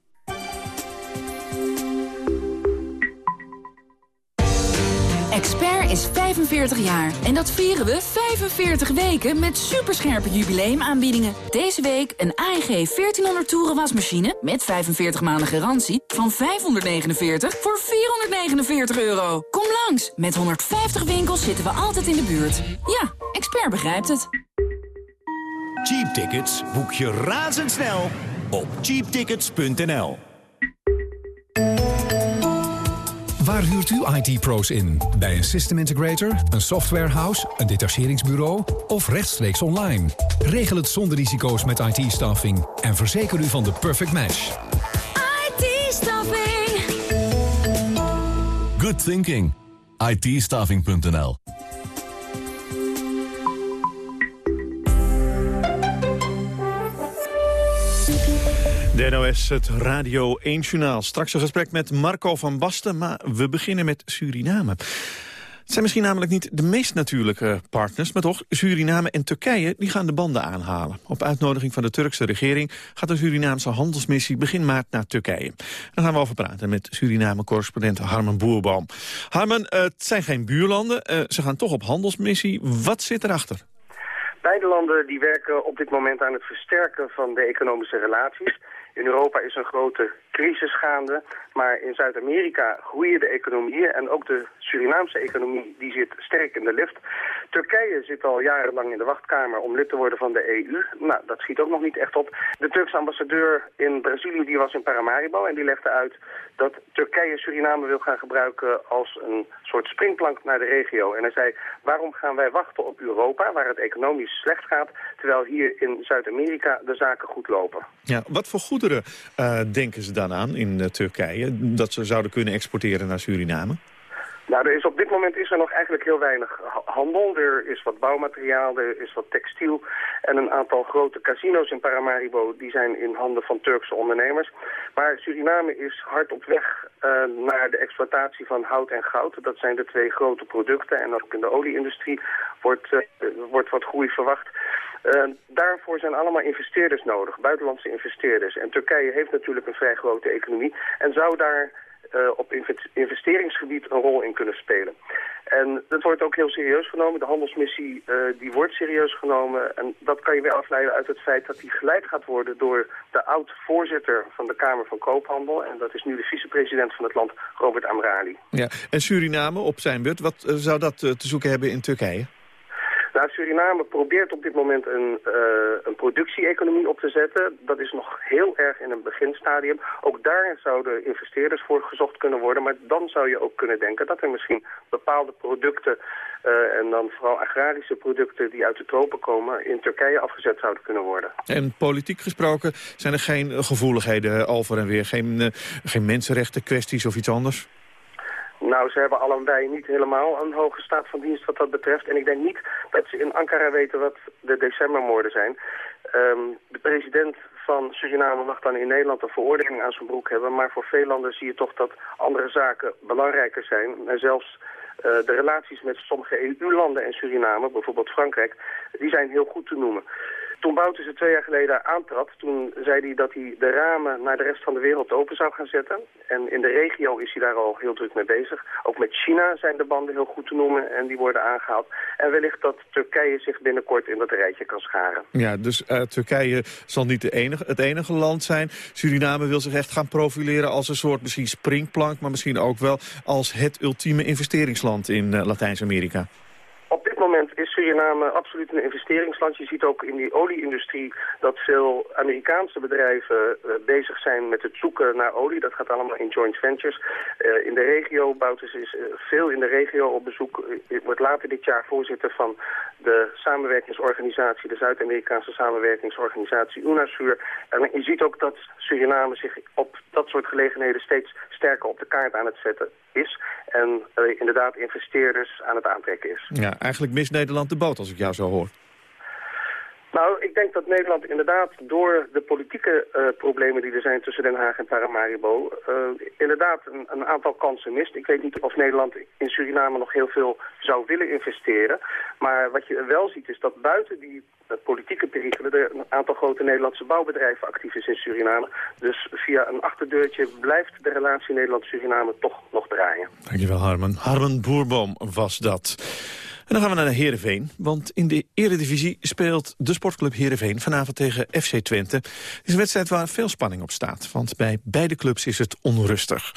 Speaker 25: Expert is 45 jaar en dat vieren we 45 weken met superscherpe jubileumaanbiedingen. Deze week een AEG 1400 toeren wasmachine met 45 maanden garantie van 549 voor 449 euro. Kom langs, met 150 winkels zitten we altijd in de buurt. Ja, Expert begrijpt het.
Speaker 27: Cheap tickets boek je razendsnel op cheaptickets.nl.
Speaker 1: Waar huurt u IT-pro's in? Bij een system integrator, een softwarehouse, een detacheringsbureau of rechtstreeks online? Regel het zonder risico's met IT-staffing en verzeker u van de perfect match.
Speaker 25: IT-staffing.
Speaker 27: Good thinking. it
Speaker 7: De NOS, het Radio 1-journaal. Straks een gesprek met Marco van Basten, maar we beginnen met Suriname. Het zijn misschien namelijk niet de meest natuurlijke partners... maar toch, Suriname en Turkije die gaan de banden aanhalen. Op uitnodiging van de Turkse regering... gaat de Surinaamse handelsmissie begin maart naar Turkije. Daar gaan we over praten met Suriname-correspondent Harmen Boerboom. Harmen, het zijn geen buurlanden. Eh, ze gaan toch op handelsmissie. Wat zit erachter?
Speaker 28: Beide landen die werken op dit moment aan het versterken van de economische relaties. In Europa is een grote crisis gaande, maar in Zuid-Amerika groeien de economieën en ook de Surinaamse economie die zit sterk in de lift. Turkije zit al jarenlang in de wachtkamer om lid te worden van de EU. Nou, dat schiet ook nog niet echt op. De Turkse ambassadeur in Brazilië die was in Paramaribo en die legde uit dat Turkije Suriname wil gaan gebruiken als een soort springplank naar de regio. En hij zei, waarom gaan wij wachten op Europa, waar het economisch slecht gaat, terwijl hier in Zuid-Amerika de zaken goed lopen.
Speaker 7: Ja, wat voor goederen uh, denken ze dan aan in uh, Turkije, dat ze zouden kunnen exporteren naar Suriname?
Speaker 28: Nou, er is op dit moment is er nog eigenlijk heel weinig handel. Er is wat bouwmateriaal, er is wat textiel en een aantal grote casino's in Paramaribo die zijn in handen van Turkse ondernemers. Maar Suriname is hard op weg uh, naar de exploitatie van hout en goud. Dat zijn de twee grote producten en ook in de olieindustrie wordt, uh, wordt wat groei verwacht. Uh, daarvoor zijn allemaal investeerders nodig, buitenlandse investeerders. En Turkije heeft natuurlijk een vrij grote economie en zou daar uh, op investeringsgebied een rol in kunnen spelen. En dat wordt ook heel serieus genomen. De handelsmissie uh, die wordt serieus genomen. En dat kan je weer afleiden uit het feit dat die geleid gaat worden door de oud-voorzitter van de Kamer van Koophandel. En dat is nu de vicepresident van het land, Robert Amrali.
Speaker 7: Ja, en Suriname op zijn beurt, wat zou dat te zoeken hebben in Turkije?
Speaker 28: Nou, Suriname probeert op dit moment een, uh, een productie-economie op te zetten. Dat is nog heel erg in een beginstadium. Ook daar zouden investeerders voor gezocht kunnen worden. Maar dan zou je ook kunnen denken dat er misschien bepaalde producten... Uh, en dan vooral agrarische producten die uit de tropen komen... in Turkije afgezet zouden kunnen worden.
Speaker 7: En politiek gesproken zijn er geen gevoeligheden over en weer? Geen, uh, geen mensenrechten kwesties of iets anders?
Speaker 28: Nou, ze hebben allebei niet helemaal een hoge staat van dienst wat dat betreft. En ik denk niet dat ze in Ankara weten wat de decembermoorden zijn. Ehm, de president van Suriname mag dan in Nederland een veroordeling aan zijn broek hebben. Maar voor veel landen zie je toch dat andere zaken belangrijker zijn. En zelfs uh, de relaties met sommige EU-landen en Suriname, bijvoorbeeld Frankrijk, die zijn heel goed te noemen. Toen Bouterse twee jaar geleden aantrad, toen zei hij dat hij de ramen naar de rest van de wereld open zou gaan zetten. En in de regio is hij daar al heel druk mee bezig. Ook met China zijn de banden heel goed te noemen en die worden aangehaald. En wellicht dat Turkije zich binnenkort in dat rijtje kan scharen.
Speaker 7: Ja, dus uh, Turkije zal niet de enige, het enige land zijn. Suriname wil zich echt gaan profileren als een soort misschien springplank... maar misschien ook wel als het ultieme investeringsland in uh, Latijns-Amerika.
Speaker 28: Op dit moment is Suriname absoluut een investeringsland. Je ziet ook in die olieindustrie dat veel Amerikaanse bedrijven uh, bezig zijn met het zoeken naar olie. Dat gaat allemaal in joint ventures. Uh, in de regio, Bouters is uh, veel in de regio op bezoek. Ik wordt later dit jaar voorzitter van de samenwerkingsorganisatie, de Zuid-Amerikaanse samenwerkingsorganisatie UNASUR. En je ziet ook dat Suriname zich op dat soort gelegenheden steeds sterker op de kaart aan het zetten is. En inderdaad investeerders aan het aantrekken is.
Speaker 7: Ja, eigenlijk mist Nederland de boot als ik jou zo hoor.
Speaker 28: Nou, ik denk dat Nederland inderdaad door de politieke uh, problemen die er zijn tussen Den Haag en Paramaribo... Uh, inderdaad een, aantal kansen mist. Ik weet niet of Nederland in Suriname nog heel veel zou willen investeren. Maar wat je wel ziet is dat buiten die uh, politieke perikelen... er een aantal grote Nederlandse bouwbedrijven actief is in Suriname. Dus via een achterdeurtje blijft de relatie Nederland-Suriname toch nog draaien.
Speaker 7: Dankjewel Harmen. Harmen Boerboom was dat. En dan gaan we naar Heerenveen, want in de eredivisie speelt de sportclub Heerenveen vanavond tegen FC Twente. Het is een wedstrijd waar veel spanning op staat, want bij beide clubs is het onrustig.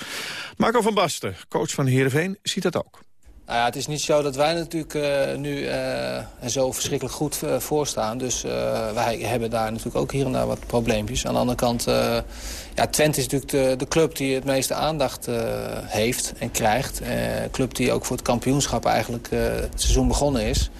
Speaker 7: Marco van Basten, coach van Heerenveen, ziet dat ook.
Speaker 29: Nou ja, het is niet zo dat wij natuurlijk uh, nu uh, zo verschrikkelijk goed uh, voorstaan. Dus wij hebben daar natuurlijk ook hier en daar wat probleempjes. Aan de andere kant, ja, Twente is natuurlijk de, de, club die het meeste aandacht heeft en krijgt. Club die ook voor het kampioenschap eigenlijk het seizoen begonnen is.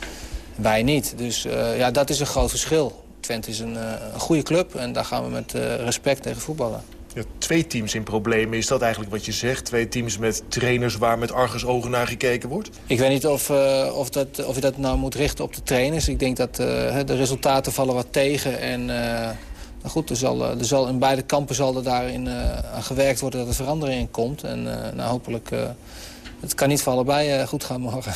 Speaker 29: Wij niet. Dus ja, dat is een groot verschil. Twente is een, een goede club en daar gaan we met respect tegen voetballen.
Speaker 30: Ja, twee teams in problemen, is dat eigenlijk wat je zegt? Twee teams met trainers waar met argusogen naar gekeken wordt?
Speaker 29: Ik weet niet of, uh, of, dat, of je dat nou moet richten op de trainers. Ik denk dat uh, de resultaten vallen wat tegen. En uh, nou goed, er zal, er zal in beide kampen zal er daarin aan gewerkt worden dat er verandering in komt. En nou, hopelijk... het kan niet voor allebei goed gaan morgen.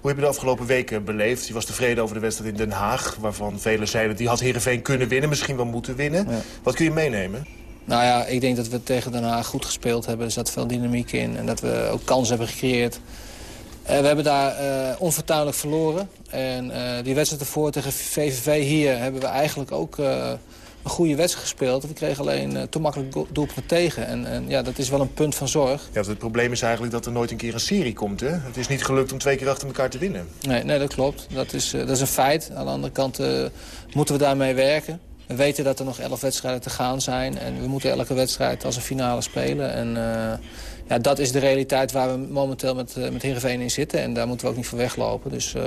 Speaker 30: Hoe heb je de afgelopen weken beleefd? Je was tevreden over de wedstrijd in Den Haag... waarvan velen zeiden die had Heerenveen kunnen winnen, misschien wel moeten winnen. Ja. Wat kun je meenemen?
Speaker 29: Nou ja, ik denk dat we tegen Den Haag goed gespeeld hebben. Er zat veel dynamiek in en dat we ook kansen hebben gecreëerd. Uh, we hebben daar uh, onvertuinlijk verloren. En uh, die wedstrijd ervoor tegen VVV hier hebben we eigenlijk ook een goede wedstrijd gespeeld. We kregen alleen te makkelijk doelpunten tegen. En, en, ja, dat is wel een punt van zorg.
Speaker 30: Ja, het probleem is eigenlijk dat er nooit een keer een serie komt. Hè? Het is niet gelukt om twee keer achter elkaar te winnen.
Speaker 29: Nee, nee dat klopt. Dat is, dat is een feit. Aan de andere kant moeten we daarmee werken. We weten dat er nog elf wedstrijden te gaan zijn. En we moeten elke wedstrijd als een finale spelen. En uh, ja, dat is de realiteit waar we momenteel met, uh, met Heerenveen in zitten. En daar moeten we ook niet voor weglopen. Dus uh,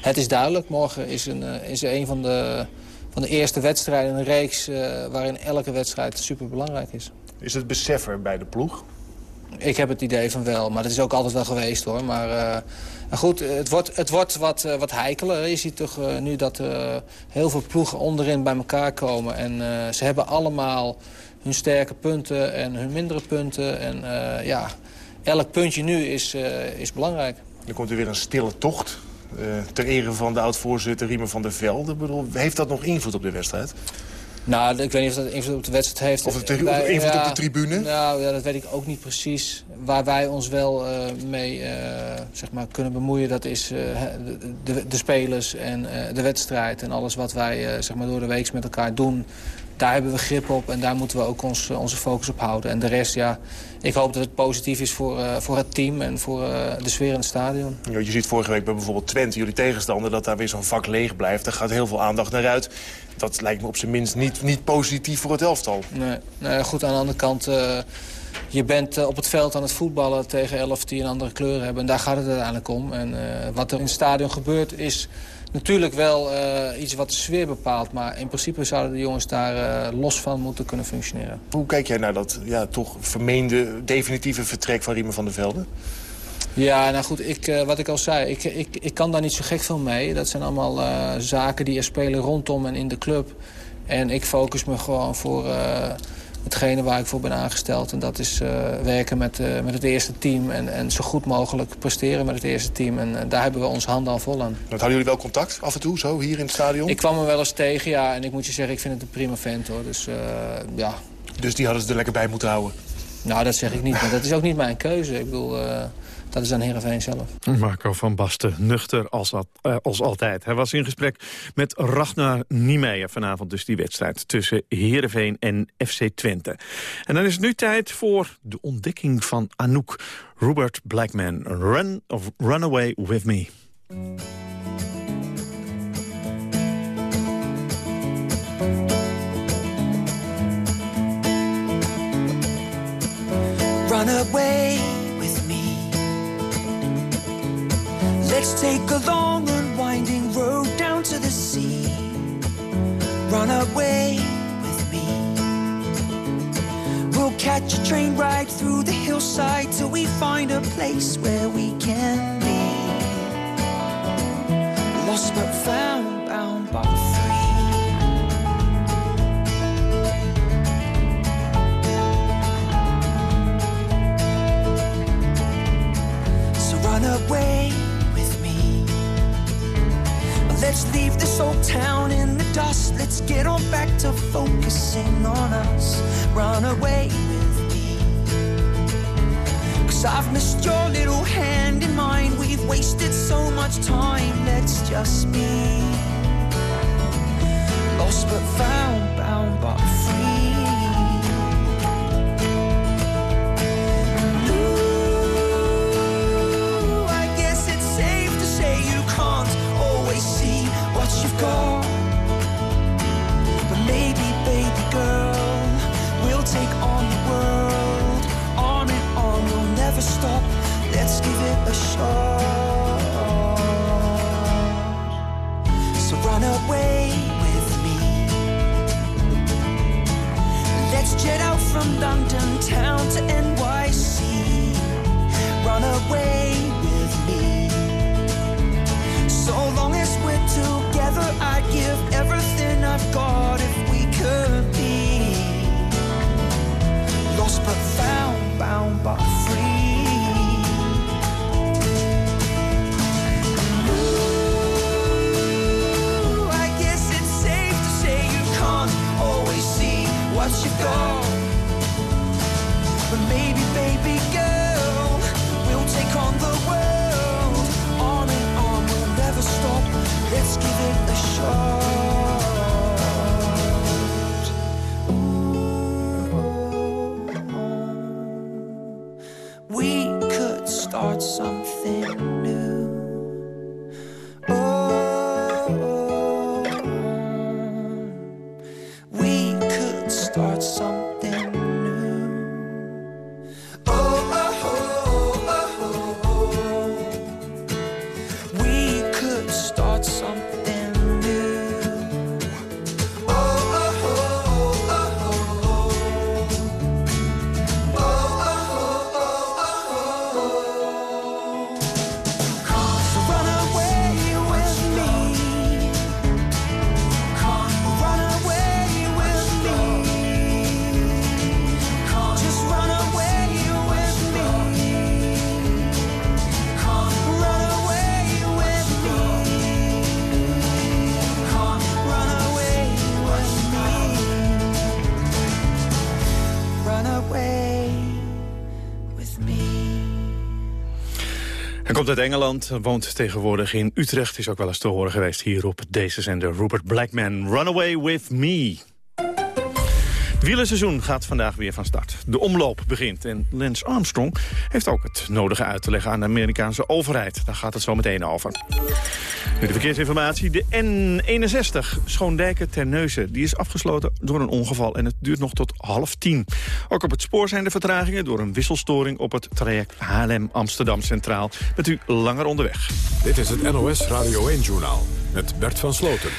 Speaker 29: het is duidelijk. Morgen is een, is een van de, van de eerste wedstrijden in een reeks... waarin elke wedstrijd super belangrijk is.
Speaker 30: Is het besef er bij de ploeg?
Speaker 29: Ik heb het idee van wel, maar dat is ook altijd wel geweest hoor. Maar uh, goed, het wordt, het wordt wat, uh, wat heikeler. Je ziet toch uh, nu dat er heel veel ploegen onderin bij elkaar komen. En ze hebben allemaal hun sterke punten en hun mindere punten. En ja, elk puntje nu is, is belangrijk.
Speaker 30: Er komt er weer een stille tocht. ter ere van de oud-voorzitter Riemer van der Velde. Bedoel, heeft dat nog invloed op de wedstrijd?
Speaker 29: Nou, ik weet niet of dat invloed op de wedstrijd heeft.
Speaker 30: Of het invloed
Speaker 29: ja,
Speaker 30: op de tribune?
Speaker 29: Nou, ja, dat weet ik ook niet precies. Waar wij ons wel uh, mee uh, zeg maar kunnen bemoeien... dat is uh, de, de, de, spelers en de wedstrijd... en alles wat wij zeg maar door de week met elkaar doen. Daar hebben we grip op en daar moeten we ook ons, onze focus op houden. En de rest, ja, ik hoop dat het positief is voor, voor het team... en voor de sfeer in het stadion.
Speaker 30: Ja, je ziet vorige week bij bijvoorbeeld Twente, jullie tegenstander... dat daar weer zo'n vak leeg blijft. Daar gaat heel veel aandacht naar uit dat lijkt me op zijn minst niet, niet positief voor het elftal.
Speaker 29: Nee, nee goed, aan de andere kant... Uh, je bent op het veld aan het voetballen tegen elf die een andere kleur hebben. En daar gaat het uiteindelijk om. En wat er in het stadion gebeurt is natuurlijk wel iets wat de sfeer bepaalt. Maar in principe zouden de jongens daar los van moeten kunnen functioneren.
Speaker 30: Hoe kijk jij naar dat ja, toch vermeende definitieve vertrek van Riemen van der Velde?
Speaker 29: Ja, nou goed, ik, uh, wat ik al zei, ik, ik, ik kan daar niet zo gek veel mee. Dat zijn allemaal zaken die er spelen rondom en in de club. En ik focus me gewoon voor hetgene waar ik voor ben aangesteld. En dat is werken met, met het eerste team en, en zo goed mogelijk presteren met het eerste team. En daar hebben we ons handen al vol aan.
Speaker 30: Houden jullie wel contact af en toe, zo, hier in het stadion?
Speaker 29: Ik kwam er wel eens tegen, ja. En ik moet je zeggen, ik vind het een prima vent, hoor. Dus ja...
Speaker 30: Dus die hadden ze er lekker bij moeten houden?
Speaker 29: Nou, dat zeg ik niet. Maar dat is ook niet mijn keuze. Ik bedoel, dat is aan Heerenveen zelf.
Speaker 7: Marco van Basten, nuchter als, uh, als altijd. Hij was in gesprek met Ragnar Niemeyer vanavond dus die wedstrijd tussen Heerenveen en FC Twente. En dan is het nu tijd voor de ontdekking van Anouk. Robert Blackman, Run, of Run Away With Me.
Speaker 31: Run away Let's take a long and winding road down to the sea. Run away with me. We'll catch a train ride through the hillside till we find a place where we can be. Lost but found, bound but free. So run away Let's leave this old town in the dust. Let's get on back to focusing on us. Run away with me. Cause I've missed your little hand in mine. We've wasted so much time. Let's just be lost but found, bound but free.
Speaker 7: Komt uit Engeland, woont tegenwoordig in Utrecht. Is ook wel eens te horen geweest hier op deze zender. Rupert Blackman, Runaway With Me. Het wielerseizoen gaat vandaag weer van start. De omloop begint en Lance Armstrong heeft ook het nodige uit te leggen aan de Amerikaanse overheid. Daar gaat het zo meteen over. Nu de verkeersinformatie. De N61 Schoondijken Terneuzen die is afgesloten door een ongeval en het duurt nog tot half tien. Ook op het spoor zijn de vertragingen door een wisselstoring op het traject Haarlem-Amsterdam Centraal. Met u langer onderweg.
Speaker 1: Dit is het NOS Radio 1-journaal met Bert van Sloten.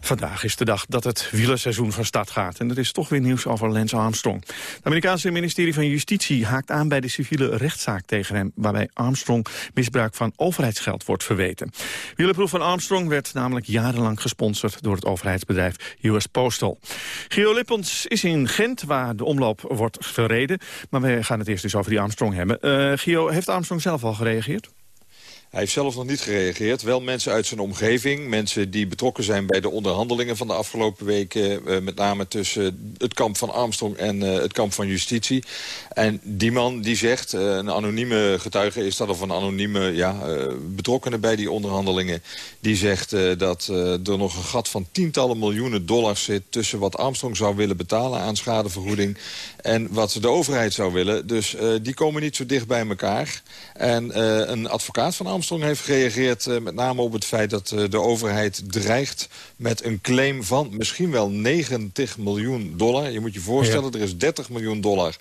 Speaker 7: Vandaag is de dag dat het wielerseizoen van start gaat. En er is toch weer nieuws over Lance Armstrong. Het Amerikaanse ministerie van Justitie haakt aan bij de civiele rechtszaak tegen hem... waarbij Armstrong misbruik van overheidsgeld wordt verweten. Wielerproef van Armstrong werd namelijk jarenlang gesponsord... door het overheidsbedrijf US Postal. Gio Lippens is in Gent, waar de omloop wordt verreden. Maar we gaan het eerst dus over die Armstrong hebben. Uh, Gio, heeft Armstrong zelf al gereageerd?
Speaker 32: Hij heeft zelf nog niet gereageerd. Wel mensen uit zijn omgeving. Mensen die betrokken zijn bij de onderhandelingen van de afgelopen weken. Uh, met name tussen het kamp van Armstrong en uh, het kamp van justitie. En die man die zegt, uh, een anonieme getuige is dat... of een anonieme ja, betrokkenen bij die onderhandelingen... die zegt dat er nog een gat van tientallen miljoenen dollars zit... tussen wat Armstrong zou willen betalen aan schadevergoeding... en wat de overheid zou willen. Dus die komen niet zo dicht bij elkaar. En een advocaat van Armstrong Armstrong heeft gereageerd uh, met name op het feit dat uh, de overheid dreigt met een claim van misschien wel 90 miljoen dollar. Je moet je voorstellen, ja. er is 30 miljoen dollar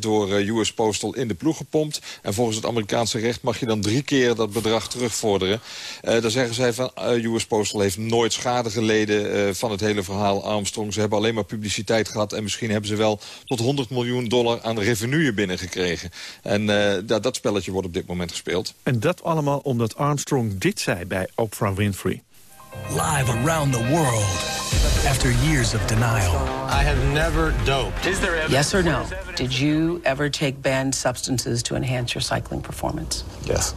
Speaker 32: door US Postal in de ploeg gepompt. En volgens het Amerikaanse recht mag je dan drie keer dat bedrag terugvorderen. Uh, daar zeggen zij van US Postal heeft nooit schade geleden van het hele verhaal Armstrong. Ze hebben alleen maar publiciteit gehad en misschien hebben ze wel tot 100 miljoen dollar aan revenue binnengekregen. En dat, dat spelletje wordt op dit moment gespeeld.
Speaker 7: En dat allemaal omdat Armstrong dit zei bij Oprah Winfrey.
Speaker 33: Live around the world after years of denial.
Speaker 34: I have never doped.
Speaker 35: Is there yes or no? Did you ever take banned substances to enhance your cycling performance?
Speaker 34: Yes.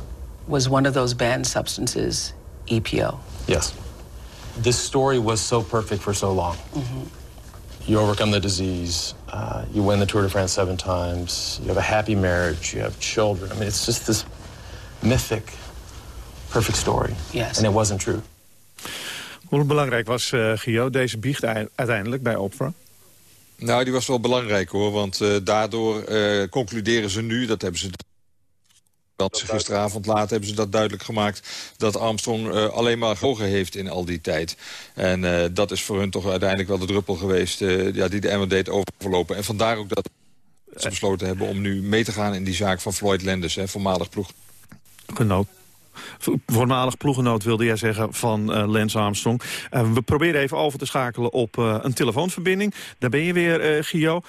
Speaker 35: Was one of those banned substances EPO?
Speaker 34: Yes. This story was so perfect for so long. Mm -hmm. You overcome the disease. Uh, you win the Tour de France seven times. You have a happy marriage. You have children. I mean, it's just this mythic, perfect story.
Speaker 35: Yes.
Speaker 34: And it wasn't true.
Speaker 7: Hoe belangrijk was, uh, Gio, deze biecht uiteindelijk bij Oprah?
Speaker 32: Nou, die was wel belangrijk hoor, want uh, daardoor uh, concluderen ze nu, dat hebben ze... Dat gisteravond laat hebben ze dat duidelijk gemaakt... dat Armstrong uh, alleen maar gehogen heeft in al die tijd. En uh, dat is voor hun toch uiteindelijk wel de druppel geweest... Uh, ja, die de emmer deed overlopen. En vandaar ook dat ze besloten hebben om nu mee te gaan... in die zaak van Floyd Landis, hè, voormalig ploeg.
Speaker 7: Genoot voormalig ploegenoot wilde jij zeggen van uh, Lance Armstrong. Uh, we proberen even over te schakelen op uh, een telefoonverbinding. Daar ben je weer, Gio.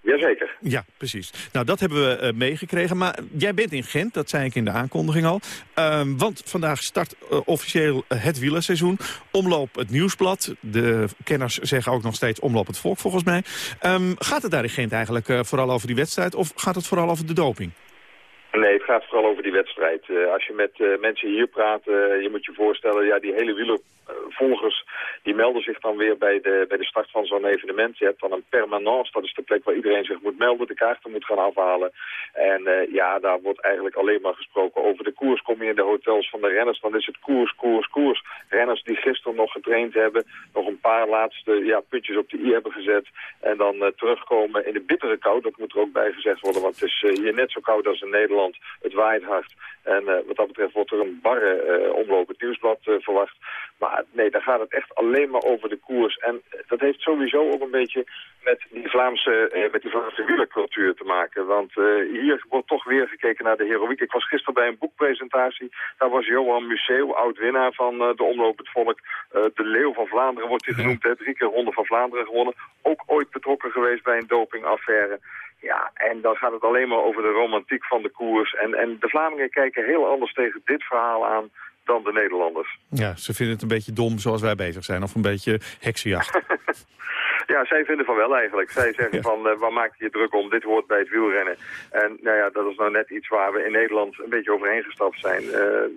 Speaker 36: Jazeker.
Speaker 7: Ja, precies. Nou, dat hebben we meegekregen. Maar jij bent in Gent, dat zei ik in de aankondiging al. Uh, want vandaag start officieel het wielerseizoen. Omloop het Nieuwsblad. De kenners zeggen ook nog steeds omloop het volk, volgens mij. Um, gaat het daar in Gent eigenlijk vooral over die wedstrijd... of gaat het vooral over de doping?
Speaker 36: Gaat vooral over die wedstrijd. Uh, als je met uh, mensen hier praat, uh, je moet je voorstellen, ja, die hele wielervolgers, die melden zich dan weer bij de, bij de start van zo'n evenement. Je hebt dan een permanence, dat is de plek waar iedereen zich moet melden, de kaarten moet gaan afhalen. En ja, daar wordt eigenlijk alleen maar gesproken over de koers. Kom je in de hotels van de renners, dan is het koers, koers, koers. Renners die gisteren nog getraind hebben, nog een paar laatste ja, puntjes op de i hebben gezet. En dan terugkomen in de bittere kou, dat moet er ook bij gezegd worden, want het is hier net zo koud als in Nederland. Het waait hard. En wat dat betreft wordt er een barre omloop het nieuwsblad verwacht. Maar nee, daar gaat het echt alleen maar over de koers. En dat heeft sowieso ook een beetje met die Vlaamse, met die Vlaamse wielercultuur te maken. Want hier wordt toch weer gekeken naar de heroïek. Ik was gisteren bij een boekpresentatie. Daar was Johan Museeuw, oud-winnaar van de Omloop het Volk. de Leeuw van Vlaanderen wordt hij genoemd. Hè? Drie keer Ronde van Vlaanderen gewonnen. Ook ooit betrokken geweest bij een dopingaffaire. Ja, en dan gaat het alleen maar over de romantiek van de koers. En, en de Vlamingen kijken heel anders tegen dit verhaal aan dan de Nederlanders.
Speaker 7: Ja, ze vinden het een beetje dom zoals wij bezig zijn. Of een beetje heksenjacht.
Speaker 36: Ja, zij vinden van wel eigenlijk. Zij zeggen ja. van, uh, waar maak je je druk om? Dit hoort bij het wielrennen. En nou ja, dat is nou net iets waar we in Nederland een beetje overheen gestapt zijn. Uh,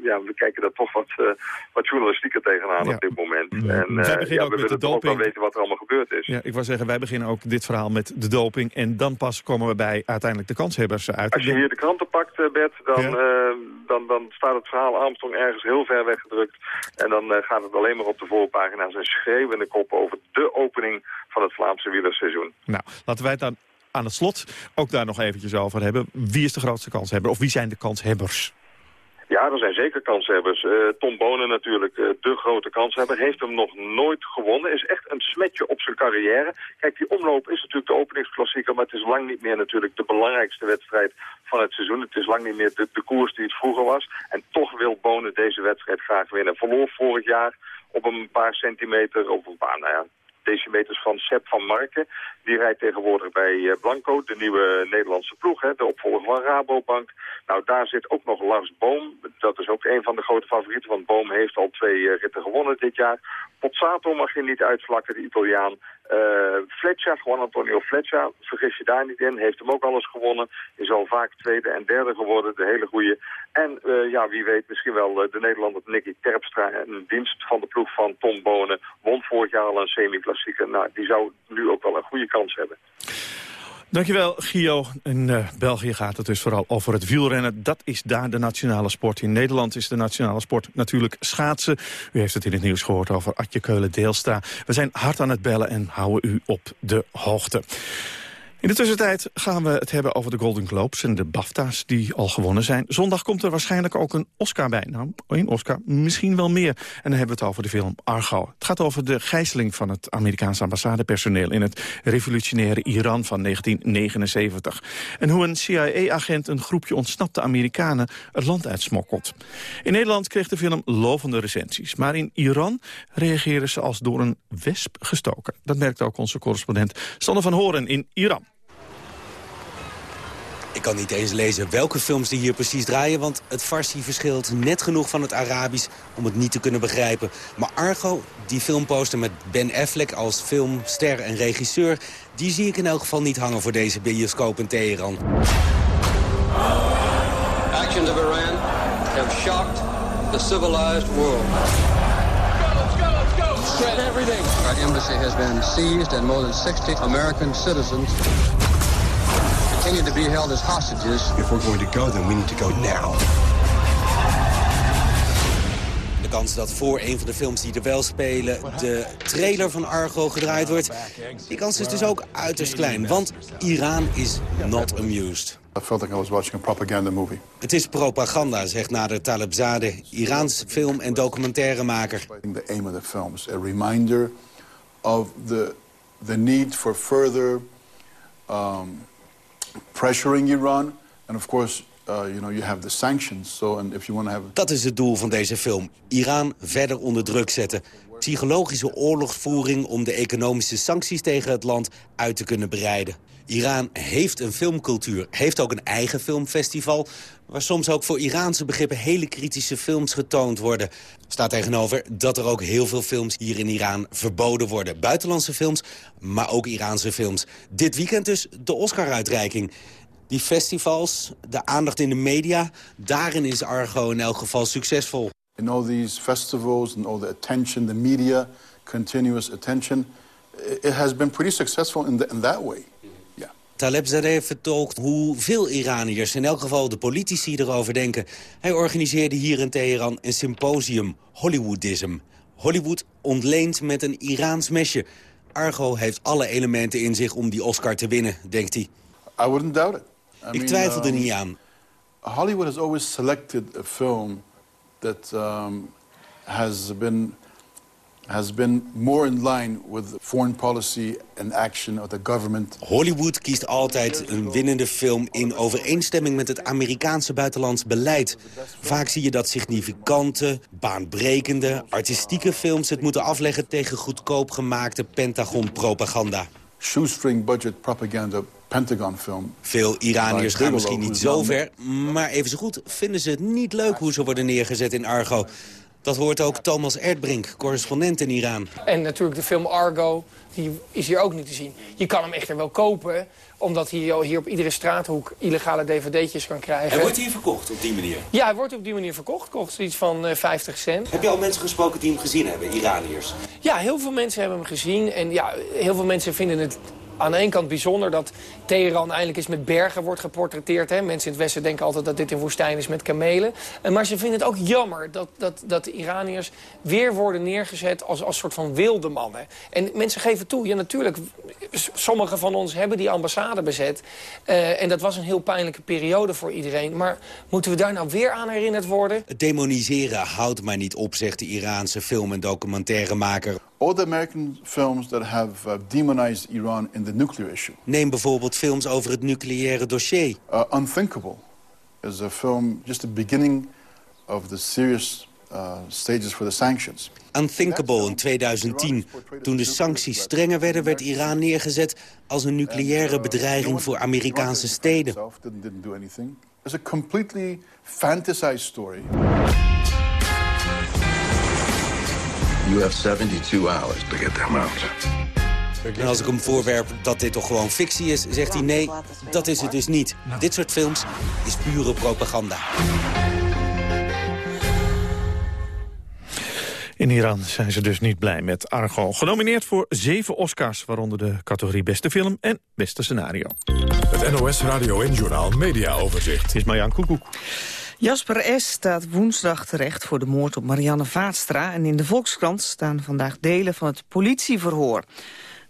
Speaker 36: ja, we kijken daar toch wat, uh, wat journalistieker tegenaan ja. op dit moment.
Speaker 7: Mm.
Speaker 36: En
Speaker 7: wij beginnen
Speaker 36: ja,
Speaker 7: ook
Speaker 36: we
Speaker 7: met de
Speaker 36: toch ook
Speaker 7: doping.
Speaker 36: wel weten wat er allemaal gebeurd is.
Speaker 7: Ja, ik wou zeggen, wij beginnen ook dit verhaal met de doping. En dan pas komen we bij uiteindelijk de kanshebbers uit.
Speaker 36: Als je hier de kranten pakt, Bert, dan, dan, dan staat het verhaal Armstrong ergens heel ver weggedrukt. En dan gaat het alleen maar op de voorpagina's en schreeuwende kop over de opening van het Vlaamse wielerseizoen.
Speaker 7: Nou, laten wij het dan aan het slot ook daar nog eventjes over hebben. Wie is de grootste kanshebber of wie zijn de kanshebbers?
Speaker 36: Ja, er zijn zeker kanshebbers. Uh, Tom Bonen natuurlijk, uh, de grote kanshebber. Heeft hem nog nooit gewonnen. Is echt een smetje op zijn carrière. Kijk, die omloop is natuurlijk de openingsklassieker... maar het is lang niet meer natuurlijk de belangrijkste wedstrijd van het seizoen. Het is lang niet meer de, de koers die het vroeger was. En toch wil Bonen deze wedstrijd graag winnen. Verloor vorig jaar op een paar centimeter, of een paar, nou ja, decimeters van Sepp van Marken. Die rijdt tegenwoordig bij eh, Blanco, de nieuwe Nederlandse ploeg, hè, de opvolger van Rabobank. Nou, daar zit ook nog Lars Boom. Dat is ook een van de grote favorieten, want Boom heeft al twee eh, ritten gewonnen dit jaar. Pozzato mag je niet uitvlakken, de Italiaan. Uh, Fletcher, Juan Antonio Fletcher, vergis je daar niet in, heeft hem ook alles gewonnen. Is al vaak tweede en derde geworden, de hele goede. En uh, ja, wie weet misschien wel uh, de Nederlander Nicky Terpstra, een dienst van de ploeg van Tom Bonen, won vorig jaar al een semi-klassieker. Nou, die zou nu ook wel een goede kans hebben.
Speaker 7: Dankjewel, Gio. In uh, België gaat het dus vooral over het wielrennen. Dat is daar de nationale sport. In Nederland is de nationale sport natuurlijk schaatsen. U heeft het in het nieuws gehoord over Atje Keulen-Deelstra. We zijn hard aan het bellen en houden u op de hoogte. In de tussentijd gaan we het hebben over de Golden Globes en de BAFTA's die al gewonnen zijn. Zondag komt er waarschijnlijk ook een Oscar bij. Nou, één Oscar, misschien wel meer. En dan hebben we het over de film Argo. Het gaat over de gijzeling van het Amerikaanse ambassadepersoneel... in het revolutionaire Iran van 1979. En hoe een CIA-agent een groepje ontsnapte Amerikanen het land uitsmokkelt. In Nederland kreeg de film lovende recensies. Maar in Iran reageren ze als door een wesp gestoken. Dat merkt ook onze correspondent Sander van Horen in Iran.
Speaker 37: Ik kan niet eens lezen welke films die hier precies draaien... want het Farsi verschilt net genoeg van het Arabisch om het niet te kunnen begrijpen. Maar Argo, die filmposter met Ben Affleck als filmster en regisseur... die zie ik in elk geval niet hangen voor deze bioscoop in Teheran.
Speaker 38: Actions of Iran have shocked the civilized world. Shred everything. Our embassy has been seized and more than 60 American citizens continue to be held as hostages.
Speaker 39: If we're going to go, then we need to go now.
Speaker 37: De kans dat voor een van de films die er wel spelen... de trailer van Argo gedraaid wordt... die kans is dus ook uiterst klein. Want Iran is not amused.
Speaker 40: I felt like I was watching a propaganda movie.
Speaker 37: Het is propaganda, zegt Nader Talebzadeh, Iraans film- en documentairemaker.
Speaker 40: The aim of the film is a reminder of the, the need for further um, pressuring Iran. And of course, uh, you know, you have the sanctions. So, and if you want to have...
Speaker 37: Dat is het doel van deze film. Iran verder onder druk zetten. Psychologische oorlogsvoering om de economische sancties tegen het land uit te kunnen bereiden. Iran heeft een filmcultuur, heeft ook een eigen filmfestival... waar soms ook voor Iraanse begrippen hele kritische films getoond worden. Staat tegenover dat er ook heel veel films hier in Iran verboden worden. Buitenlandse films, maar ook Iraanse films. Dit weekend dus de Oscar-uitreiking. Die festivals, de aandacht in de media, daarin is Argo in elk geval succesvol.
Speaker 40: In all these festivals and all the attention, the media, continuous attention... it has been pretty successful in, the, in that way.
Speaker 37: Talebzadeh vertolkt hoe veel Iraniërs, in elk geval de politici, erover denken. Hij organiseerde hier in Teheran een symposium, Hollywoodism. Hollywood ontleent met een Iraans mesje. Argo heeft alle elementen in zich om die Oscar te winnen, denkt hij.
Speaker 40: I wouldn't doubt it. I
Speaker 37: Ik twijfel er
Speaker 40: um,
Speaker 37: niet aan.
Speaker 40: Hollywood has always selected a film that um, has been has been more in line with foreign policy and action of the government.
Speaker 37: Hollywood kiest altijd een winnende film in overeenstemming met het Amerikaanse buitenlands beleid. Vaak zie je dat significante, baanbrekende, artistieke films het moeten afleggen tegen goedkoop gemaakte Pentagon-propaganda.
Speaker 40: Shoestring budget propaganda Pentagon film.
Speaker 37: Veel Iraniërs gaan misschien niet zo ver, maar even zo goed vinden ze het niet leuk hoe ze worden neergezet in Argo. Dat hoort ook Thomas Erdbrink, correspondent in Iran.
Speaker 41: En natuurlijk de film Argo, die is hier ook niet te zien. Je kan hem echter wel kopen, omdat hij hier op iedere straathoek illegale dvd'tjes kan krijgen.
Speaker 37: Hij wordt hier verkocht op die manier.
Speaker 41: Ja, hij wordt op die manier verkocht. Kost iets van eh, 50 cent.
Speaker 37: Heb je al mensen gesproken die hem gezien hebben, Iraniërs?
Speaker 41: Ja, heel veel mensen hebben hem gezien. En ja, heel veel mensen vinden het aan de ene kant bijzonder dat Teheran eindelijk eens met bergen wordt geportretteerd. Hè. Mensen in het Westen denken altijd dat dit een woestijn is met kamelen. En Maar ze vinden het ook jammer dat, dat, dat de Iraniërs weer worden neergezet als, als soort van wilde mannen. En mensen geven toe, ja natuurlijk, sommigen van ons hebben die ambassade bezet. Uh, en dat was een heel pijnlijke periode voor iedereen. Maar moeten we daar nou weer aan herinnerd worden?
Speaker 37: Het demoniseren houdt maar niet op, zegt de Iraanse film- en documentairemaker.
Speaker 40: All the American films that have uh, demonized Iran in the nuclear issue.
Speaker 37: Neem bijvoorbeeld films over het nucleaire dossier.
Speaker 40: Uh, Unthinkable is a film, just the beginning of the serious uh, stages for the sanctions.
Speaker 37: Unthinkable in 2010. Toen de sancties strenger werden, werd Iran neergezet als een nucleaire bedreiging voor Amerikaanse steden.
Speaker 40: It's a completely fantasized story.
Speaker 39: You have 72 hours to get them out.
Speaker 37: En als ik hem voorwerp dat dit toch gewoon fictie is, zegt hij nee, dat is het dus niet. Dit soort films is pure propaganda.
Speaker 7: In Iran zijn ze dus niet blij met Argo. Genomineerd voor zeven Oscars, waaronder de categorie beste film en beste scenario.
Speaker 42: Het NOS Radio en Journaal Media Overzicht.
Speaker 7: Is Marjan Koekoek.
Speaker 43: Jasper S. staat woensdag terecht voor de moord op Marianne Vaatstra... en in de Volkskrant staan vandaag delen van het politieverhoor.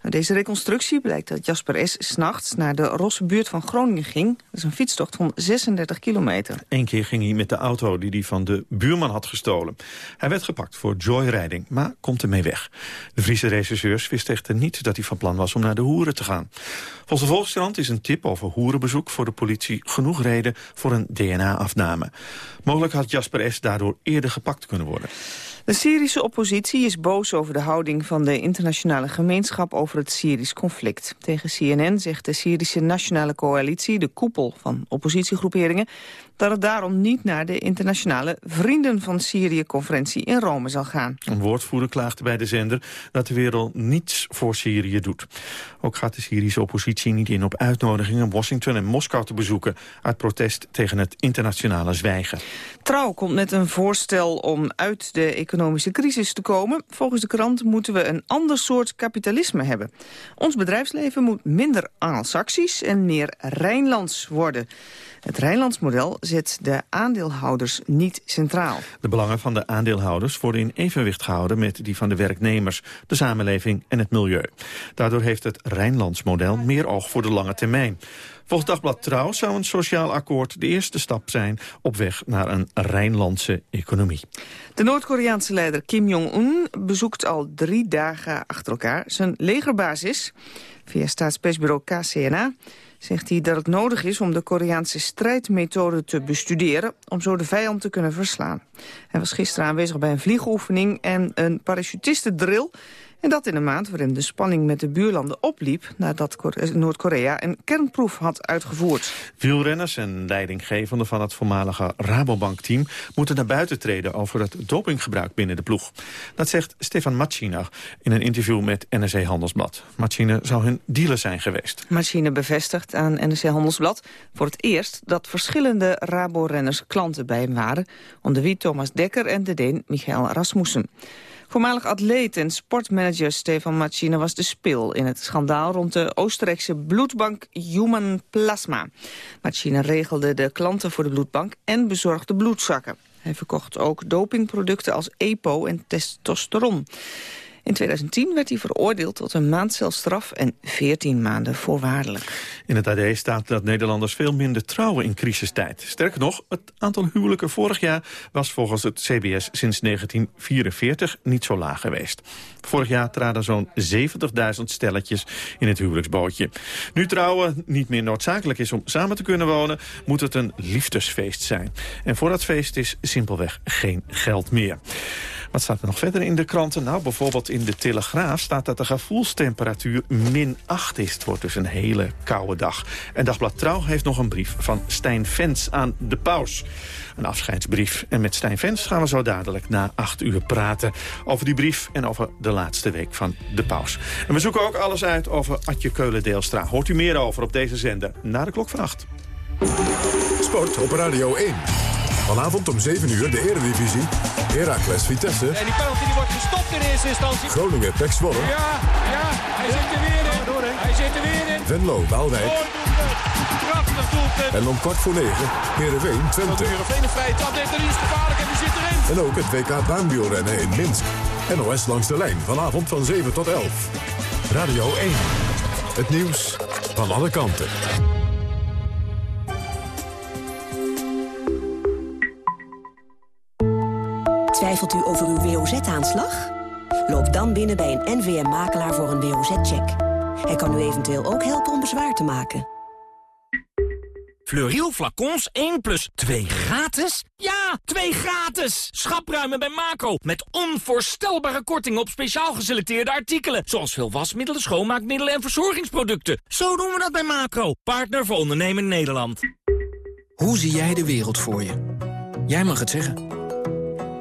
Speaker 43: Deze reconstructie blijkt dat Jasper S. s'nachts naar de Rosse buurt van Groningen ging. Dat is een fietstocht van 36 kilometer.
Speaker 7: Eén keer ging hij met de auto die hij van de buurman had gestolen. Hij werd gepakt voor joyriding, maar komt ermee weg. De Friese regisseurs wisten echter niet dat hij van plan was om naar de hoeren te gaan. Volgens de Volkskrant is een tip over hoerenbezoek voor de politie genoeg reden voor een DNA-afname. Mogelijk had Jasper S. daardoor eerder gepakt kunnen worden.
Speaker 43: De Syrische oppositie is boos over de houding van de internationale gemeenschap over het Syrisch conflict. Tegen CNN zegt de Syrische Nationale Coalitie, de koepel van oppositiegroeperingen, dat het daarom niet naar de internationale Vrienden van Syrië-conferentie in Rome zal gaan.
Speaker 7: Een woordvoerder klaagde bij de zender dat de wereld niets voor Syrië doet. Ook gaat de Syrische oppositie niet in op uitnodigingen Washington en Moskou te bezoeken... uit protest tegen het internationale zwijgen.
Speaker 43: Trouw komt met een voorstel om uit de economische crisis te komen. Volgens de krant moeten we een ander soort kapitalisme hebben. Ons bedrijfsleven moet minder Anglo-Saxisch en meer Rijnlands worden. Het Rijnlands model zet de aandeelhouders niet centraal.
Speaker 7: De belangen van de aandeelhouders worden in evenwicht gehouden met die van de werknemers, de samenleving en het milieu. Daardoor heeft het Rijnlands model meer oog voor de lange termijn. Volgens Dagblad Trouw zou een sociaal akkoord de eerste stap zijn op weg naar een Rijnlandse economie.
Speaker 43: De Noord-Koreaanse leider Kim Jong-un bezoekt al drie dagen achter elkaar zijn legerbasis. Via staatspersbureau KCNA zegt hij dat het nodig is om de Koreaanse strijdmethode te bestuderen... om zo de vijand te kunnen verslaan. Hij was gisteren aanwezig bij een vliegoefening en een parachutistendrill... En dat in een maand waarin de spanning met de buurlanden opliep... nadat Noord-Korea een kernproef had uitgevoerd.
Speaker 7: Wielrenners en leidinggevenden van het voormalige Rabobank-team... moeten naar buiten treden over het dopinggebruik binnen de ploeg. Dat zegt Stefan Machina in een interview met NRC Handelsblad. Machina zou hun dealer zijn geweest.
Speaker 43: Machine bevestigt aan NRC Handelsblad voor het eerst... dat verschillende Rabo-renners klanten bij hem waren... onder wie Thomas Dekker en de Deen Michael Rasmussen. Voormalig atleet en sportmanager Stefan Machine was de spil in het schandaal rond de Oostenrijkse bloedbank Human Plasma. Machine regelde de klanten voor de bloedbank en bezorgde bloedzakken. Hij verkocht ook dopingproducten als EPO en testosteron. In 2010 werd hij veroordeeld tot een maandcelstraf en 14 maanden voorwaardelijk.
Speaker 7: In het AD staat dat Nederlanders veel minder trouwen in crisistijd. Sterker nog, het aantal huwelijken vorig jaar was volgens het CBS sinds 1944 niet zo laag geweest. Vorig jaar traden zo'n 70.000 stelletjes in het huwelijksbootje. Nu trouwen niet meer noodzakelijk is om samen te kunnen wonen, moet het een liefdesfeest zijn. En voor dat feest is simpelweg geen geld meer. Wat staat er nog verder in de kranten? Nou, bijvoorbeeld in de Telegraaf staat dat de gevoelstemperatuur min 8 is. Het wordt dus een hele koude dag. En Dagblad Trouw heeft nog een brief van Stijn Vens aan de paus. Een afscheidsbrief. En met Stijn Vens gaan we zo dadelijk na 8 uur praten... over die brief en over de laatste week van de paus. En we zoeken ook alles uit over Adje Keulen-Deelstra. Hoort u meer over op deze zender na de klok van 8.
Speaker 42: Sport op Radio 1. Vanavond om 7 uur de Eredivisie. Heracles Vitesse.
Speaker 44: En die penalty die wordt gestopt in eerste instantie.
Speaker 42: Groningen Pek Zwolle.
Speaker 44: Ja, ja, hij zit er weer in. Hij zit er weer in.
Speaker 42: Venlo Waalwijk.
Speaker 44: Prachtig doelpunt.
Speaker 42: En om kwart voor 9 Heerenveen Twente.
Speaker 44: Heerenveen een vrije trap neemt en die is gevaarlijk en die zit erin.
Speaker 42: En ook het WK baanwielrennen in Minsk. NOS langs de lijn vanavond van 7 tot 11. Radio 1. Het nieuws van alle kanten.
Speaker 45: Twijfelt u over uw WOZ-aanslag? Loop dan binnen bij een NVM-makelaar voor een WOZ-check. Hij kan u eventueel ook helpen om bezwaar te maken.
Speaker 46: Fleuriel flacons 1 plus 2 gratis? Ja, 2 gratis! Schapruimen bij Macro. Met onvoorstelbare korting op speciaal geselecteerde artikelen. Zoals veel wasmiddelen, schoonmaakmiddelen en verzorgingsproducten. Zo doen we dat bij Macro. Partner voor ondernemen Nederland.
Speaker 4: Hoe zie jij de wereld voor je? Jij mag het zeggen.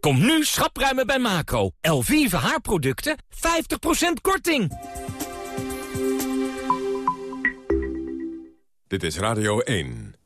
Speaker 46: Kom nu schapruimen bij Macro. Elvive haarproducten, 50% korting.
Speaker 42: Dit is Radio 1.